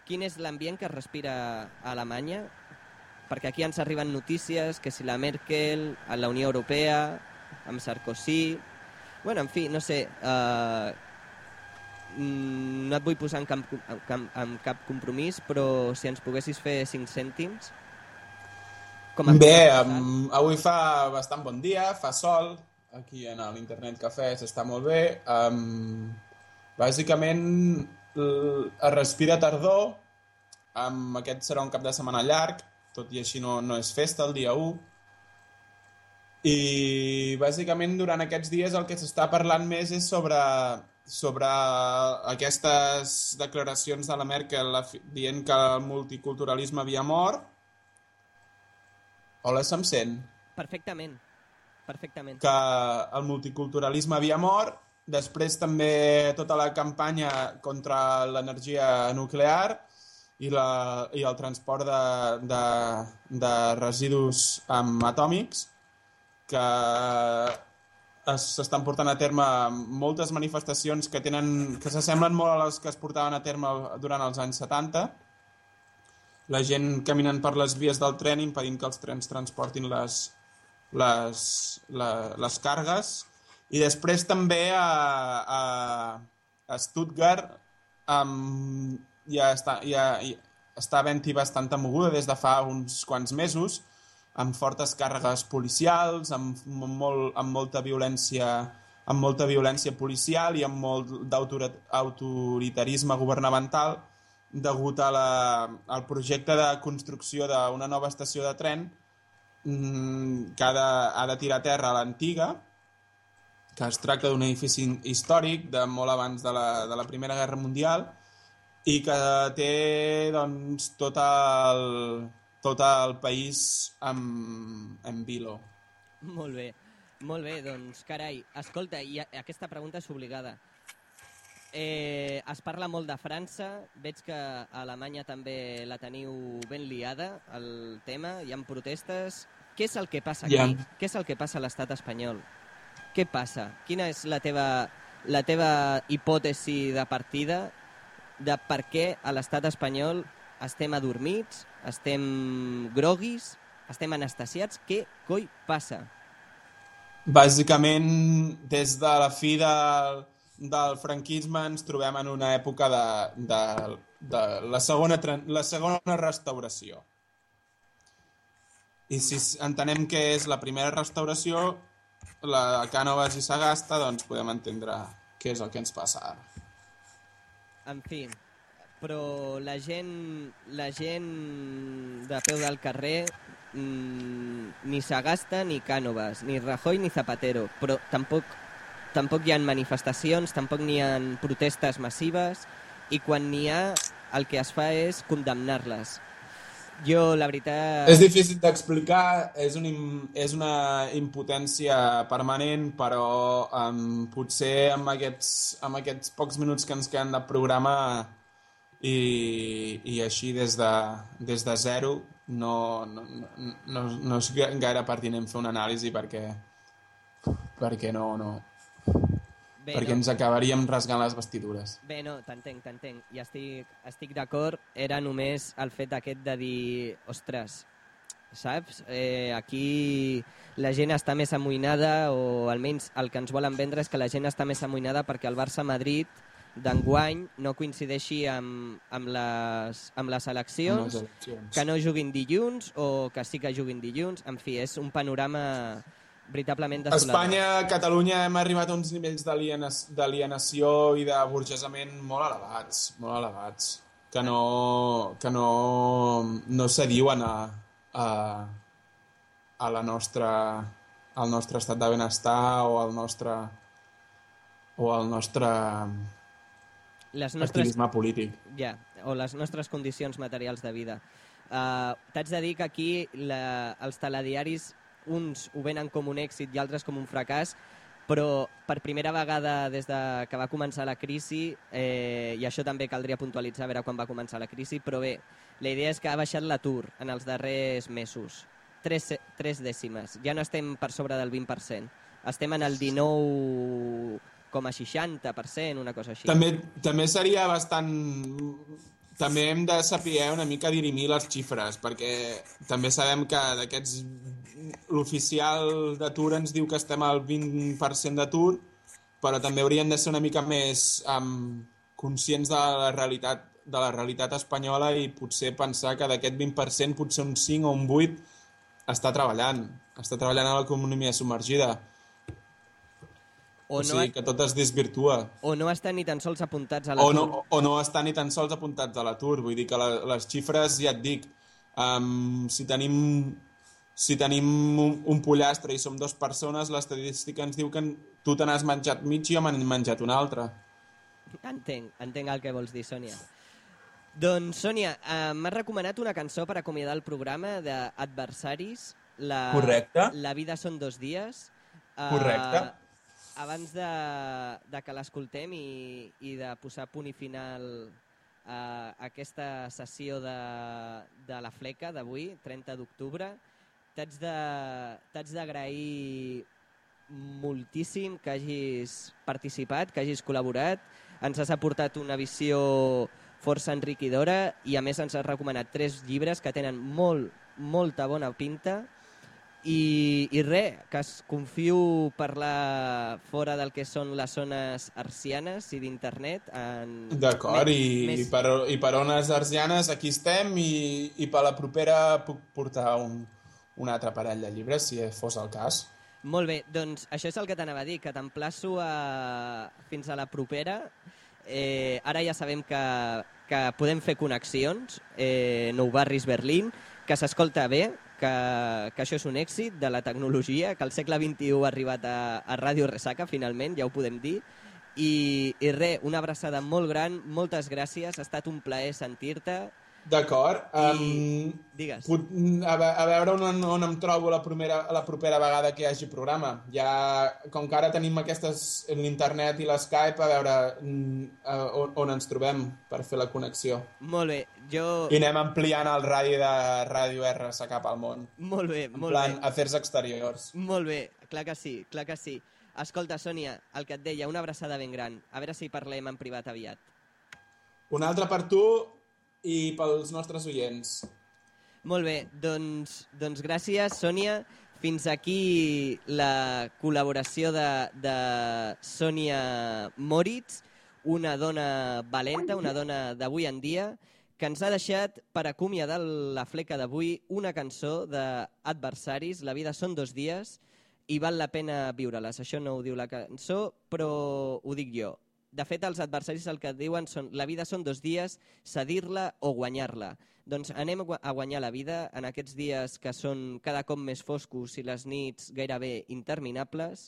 quin és l'ambient que es respira a Alemanya? Perquè aquí ens arriben notícies que si la Merkel, a la Unió Europea, amb Sarkozy... Bueno, en fi, no sé... Uh, no et vull posar en cap, en, en cap compromís, però si ens poguessis fer 5 cèntims... Com Bé, um, avui fa bastant bon dia, fa sol, aquí en l'Internet Cafè s'està molt bé. Um, bàsicament es respira tardor, um, aquest serà un cap de setmana llarg, tot i així no, no és festa el dia 1. I bàsicament durant aquests dies el que s'està parlant més és sobre, sobre aquestes declaracions de la Merkel dient que el multiculturalisme havia mort. Hola, se'm sent? Perfectament, perfectament. que el multiculturalisme havia mort, després també tota la campanya contra l'energia nuclear i, la, i el transport de, de, de residus um, atòmics, que es- s'estan portant a terme moltes manifestacions que tenen que s'assemblen molt a les que es portaven a terme durant els anys 70, la gent caminant per les vies del tren impedint que els trens transportin les, les, la, les cargues. I després també a, a, a Stuttgart amb ja està, ja, ja està havent-hi bastanta moguda des de fa uns quants mesos, amb fortes càrregues policials, amb, amb, molt, amb molta violència amb molta violència policial i amb molt d'autoritarisme governamental degut a la, al projecte de construcció d'una nova estació de tren mm, que ha de, ha de tirar a terra l'antiga, que es tracta d'un edifici històric de molt abans de la, de la Primera Guerra Mundial i que té doncs, tot, el, tot el país en, en vilo. Molt bé, molt bé, doncs, carai, escolta, i a- aquesta pregunta és obligada. Eh, es parla molt de França, veig que a Alemanya també la teniu ben liada, el tema, hi ha protestes. Què és el que passa aquí? Ha. Què és el que passa a l'estat espanyol? Què passa? Quina és la teva, la teva hipòtesi de partida de per què a l'estat espanyol estem adormits, estem groguis, estem anestesiats? Què coi passa? Bàsicament, des de la fi del, del franquisme ens trobem en una època de, de, de la, segona, la segona restauració. I si entenem que és la primera restauració, la Cànovas i Sagasta, doncs podem entendre què és el que ens passa ara. En fi, però la gent, la gent de peu del carrer mm, ni Sagasta ni Cànovas, ni Rajoy ni Zapatero, però tampoc, tampoc hi ha manifestacions, tampoc n'hi ha protestes massives i quan n'hi ha el que es fa és condemnar-les. Jo, la veritat... És difícil d'explicar, és, un, és una impotència permanent, però um, potser amb aquests, amb aquests pocs minuts que ens queden de programa i, i així des de, des de zero no, no, no, no, no és gaire pertinent fer una anàlisi perquè, perquè no, no, Bé, perquè no. ens acabaríem rasgant les vestidures. Bé, no, t'entenc, t'entenc. I estic, estic d'acord. Era només el fet aquest de dir, ostres, saps? Eh, aquí la gent està més amoïnada, o almenys el que ens volen vendre és que la gent està més amoïnada perquè el Barça-Madrid d'enguany no coincideixi amb, amb, les, amb les eleccions, Amb les eleccions. que no juguin dilluns o que sí que juguin dilluns. En fi, és un panorama veritablement desolador. Espanya, Catalunya, hem arribat a uns nivells d'alienac- d'alienació i de burgesament molt elevats, molt elevats, que no, que no, no s'adiuen a, a, a la nostra, al nostre estat de benestar o al nostre, o al nostre Les nostres... activisme polític. Ja, o les nostres condicions materials de vida. Uh, T'haig de dir que aquí la, els telediaris, uns ho venen com un èxit i altres com un fracàs, però per primera vegada des de que va començar la crisi, eh, i això també caldria puntualitzar a veure quan va començar la crisi, però bé, la idea és que ha baixat l'atur en els darrers mesos. Tres, tres dècimes. Ja no estem per sobre del 20%. Estem en el 19,60%, una cosa així. També, també seria bastant... També hem de saber una mica dirimir les xifres, perquè també sabem que d'aquests... L'oficial d'atur ens diu que estem al 20% d'atur, però també hauríem de ser una mica més um, conscients de la realitat de la realitat espanyola i potser pensar que d'aquest 20% potser un 5 o un 8 està treballant, està treballant a l'economia submergida. O O, no sigui, ha- que tot es desvirtua. O no estan ni tan sols apuntats a O l'atur. no, o no estan ni tan sols apuntats a l'atur. Vull dir que la, les xifres, ja et dic, um, si tenim, si tenim un, un pollastre i som dues persones, l'estadística ens diu que en- tu te n'has menjat mig i jo m'han menjat un altre. Entenc, entenc el que vols dir, Sònia. Doncs, Sònia, eh, m'has recomanat una cançó per acomiadar el programa d'Adversaris. La, Correcte. La vida són dos dies. Eh, Correcte. Abans de, de que l'escoltem i, i de posar punt i final a aquesta sessió de, de la fleca d'avui, 30 d'octubre, t'haig d'agrair moltíssim que hagis participat, que hagis col·laborat. Ens has aportat una visió força enriquidora i a més ens has recomanat tres llibres que tenen molt, molta bona pinta I, i res, que es confio parlar fora del que són les zones arcianes i d'internet. en- D'acord, i, més- i, per, i per ones arsianes aquí estem i, i per la propera puc portar un, un altre parell de llibres, si fos el cas. Molt bé, doncs això és el que t'anava a dir, que t'emplaço a... fins a la propera. Eh, ara ja sabem que, que podem fer connexions, eh, Nou Barris Berlín, que s'escolta bé, que, que això és un èxit de la tecnologia, que el segle XXI ha arribat a, a Ràdio Resaca, finalment, ja ho podem dir. I, i res, una abraçada molt gran, moltes gràcies, ha estat un plaer sentir-te. D'acord. Um, Digues. pot, a, ve- a veure on, on em trobo la primera, la propera vegada que hi hagi programa. Ja, com que ara tenim aquestes, l'internet i l'Skype, a veure a, on, on ens trobem per fer la connexió. Molt bé, jo... I anem ampliant el radi de Ràdio RS cap al món. Molt bé, En molt plan, bé. afers exteriors. Molt bé, clar que sí, clar que sí. Escolta, Sònia, el que et deia, una abraçada ben gran. A veure si parlem en privat aviat. Un altre per tu i pels nostres oients. Molt bé, doncs, doncs gràcies, Sònia. Fins aquí la col·laboració de, de Sònia Moritz, una dona valenta, una dona d'avui en dia, que ens ha deixat per acomiadar la fleca d'avui una cançó d'adversaris, La vida són dos dies, i val la pena viure-les. Això no ho diu la cançó, però ho dic jo. De fet, els adversaris el que diuen són la vida són dos dies, cedir-la o guanyar-la. Doncs anem a guanyar la vida en aquests dies que són cada cop més foscos i les nits gairebé interminables.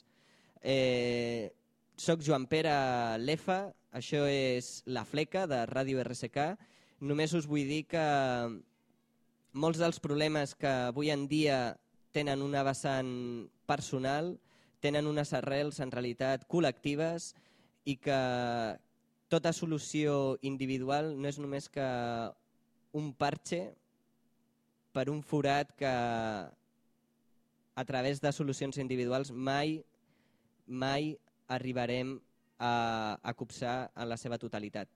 Eh, soc Joan Pere Lefa, això és La Fleca de Ràdio RSK. Només us vull dir que molts dels problemes que avui en dia tenen una vessant personal, tenen unes arrels en realitat col·lectives i que tota solució individual no és només que un parche per un forat que a través de solucions individuals mai, mai arribarem a, a copsar en la seva totalitat.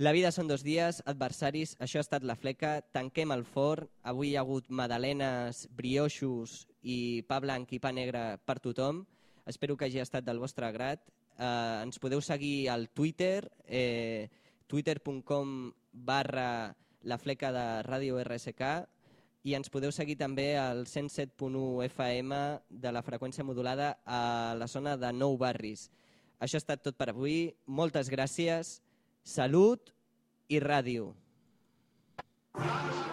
La vida són dos dies, adversaris, això ha estat la fleca, tanquem el forn, avui hi ha hagut madalenes, brioixos i pa blanc i pa negre per tothom, espero que hagi estat del vostre agrat. Eh, ens podeu seguir al Twitter, eh, twitter.com barra la fleca de Ràdio RSK i ens podeu seguir també al 107.1 FM de la freqüència modulada a la zona de Nou Barris. Això ha estat tot per avui. Moltes gràcies. Salut i ràdio. Dos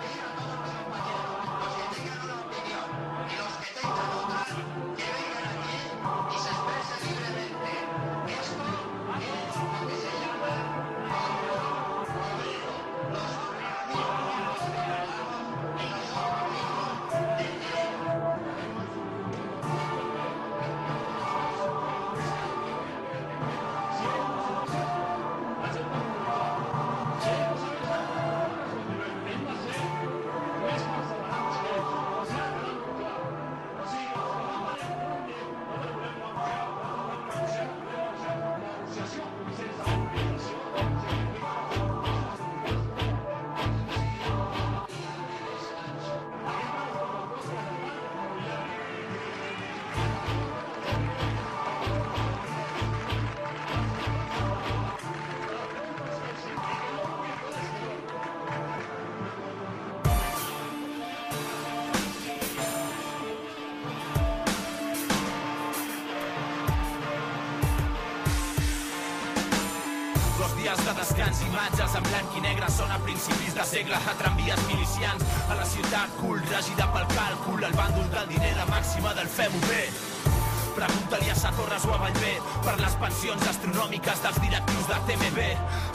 TMB.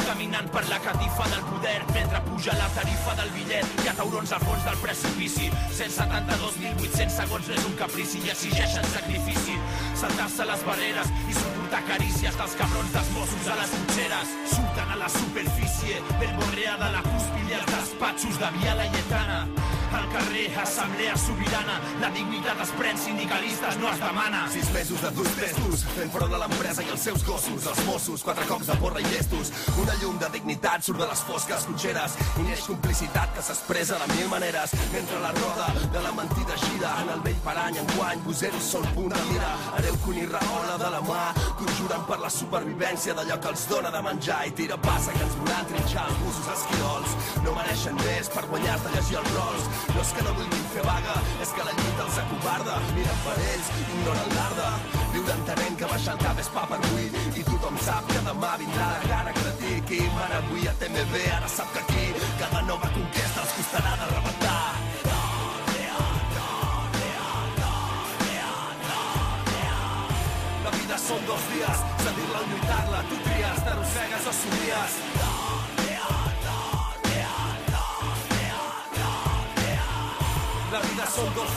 Caminant per la catifa del poder mentre puja la tarifa del bitllet. Hi ha taurons al fons del precipici. 172.800 segons és un caprici i exigeixen sacrifici. Saltar-se les barreres i suportar carícies dels cabrons dels Mossos a les cotxeres. Surten a la superfície, verborrea de la cúspide als despatxos de Via Laietana. Al carrer, assemblea sobirana, la dignitat es pren, sindicalistes no es demana. Sis mesos de durs testos, fent front a l'empresa i els seus gossos, els Mossos, quatre cops de porra i llestos. Una llum de dignitat surt de les fosques cotxeres i neix complicitat que s'expressa de mil maneres. Mentre la roda de la mentida gira en el vell parany enguany, voseros són punt de mira. Hereu que unir raola de la mà, conjuren per la supervivència d'allò que els dona de menjar i tira passa que ens voran trinxar els busos esquirols. No mereixen més per guanyar-te llegir els rols. No és que no vulguin fer vaga, és que la lluita els acobarda. Miren per ells, ignoren l'arda. Viure entenent que baixar el cap és pa per avui i tothom sap que demà vindrà la cara cretí. Qui mana avui a TMB ara sap que aquí cada nova conquesta els costarà de rebentar. Són dos dies, sentir-la o lluitar-la, tu tries, t'arrossegues o somies.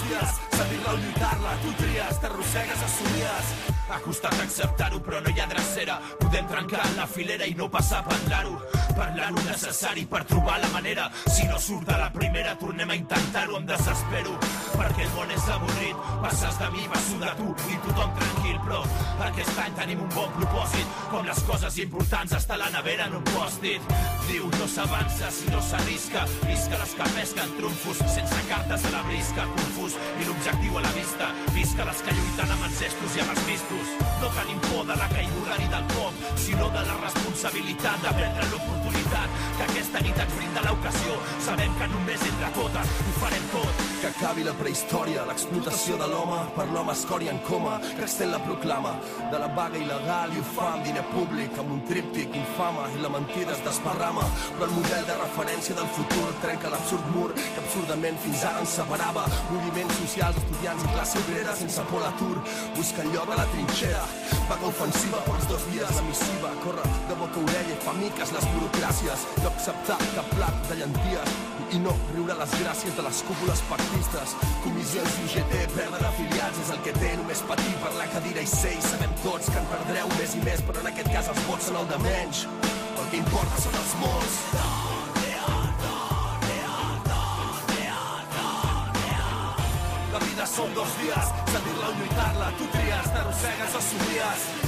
Dies, sentir-la o lluitar-la, tu tries, t'arrossegues o somies. Ha costat acceptar-ho, però no hi ha drecera. Podem trencar la filera i no passar a parlar-ho. Parlar-ho necessari per trobar la manera. Si no surt de la primera, tornem a intentar-ho, em desespero. Perquè el món és avorrit, passes de mi, passo de tu i tothom tranquil, però aquest any tenim un bon propòsit. Com les coses importants està la nevera en un pòstit. Diu, no s'avança si no s'arrisca. Visca les que pesquen trumfos, sense cartes a la brisca, confús i l'objectiu a la vista. Visca les que lluiten amb ancestros i amb els vistos. No tenim por de la caiguda ni del cop, sinó de la responsabilitat de prendre l'oportunitat que aquesta nit ens brinda l'ocasió. Sabem que només entre totes ho farem tot. Que acabi la prehistòria, l'explotació de l'home per l'home escòria en coma, que extén la proclama de la vaga il·legal i ho fa amb diner públic, amb un tríptic infama i la mentida es desparrama. Però el model de referència del futur trenca l'absurd mur que absurdament fins ara ens separava. Moviments socials, estudiants i classe obrera sense por a l'atur, busquen lloc a la trinxera. Vaga ofensiva pels dos dies, la missiva corre de boca a orella i fa miques les burocràcies. No acceptar cap plat de llenties i no riure les gràcies de les cúpules pactistes. Comissions UGT perden afiliats és el que té només patir per la cadira i ser i sabem tots que en perdreu més i més, però en aquest cas els vots són el de menys. El que importa són els molts. La vida són dos dies, sentir-la o lluitar-la, tu tries, t'arrossegues o somies.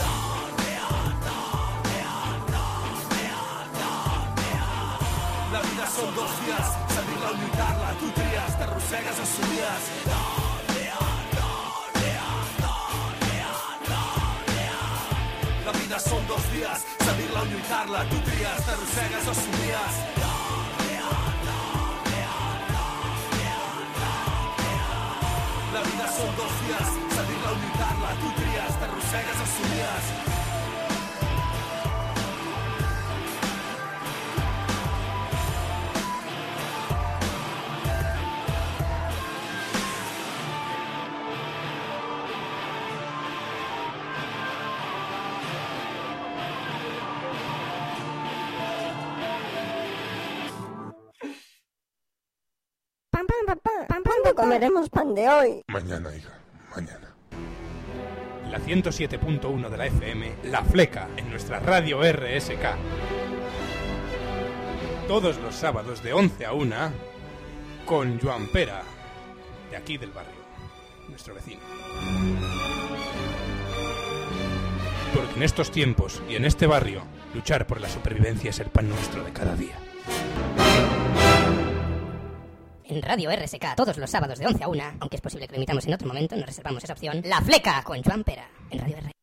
La vida són dos dies, sentir-la o lluitar-la, tu tries, t'arrossegues o somies. La vida són dos dies, sentir-la o lluitar-la, tu tries, t'arrossegues o somies. La vida són dos dies, sentir-la o lluitar-la, tu tries, t'arrossegues o somies. Comeremos pan de hoy? Mañana, hija, mañana. La 107.1 de la FM, La Fleca, en nuestra radio RSK. Todos los sábados de 11 a 1, con Joan Pera, de aquí del barrio, nuestro vecino. Porque en estos tiempos y en este barrio, luchar por la supervivencia es el pan nuestro de cada día. En Radio RSK, todos los sábados de 11 a 1, aunque es posible que lo emitamos en otro momento, nos reservamos esa opción. La Fleca, con Joan Pera, en Radio RSK.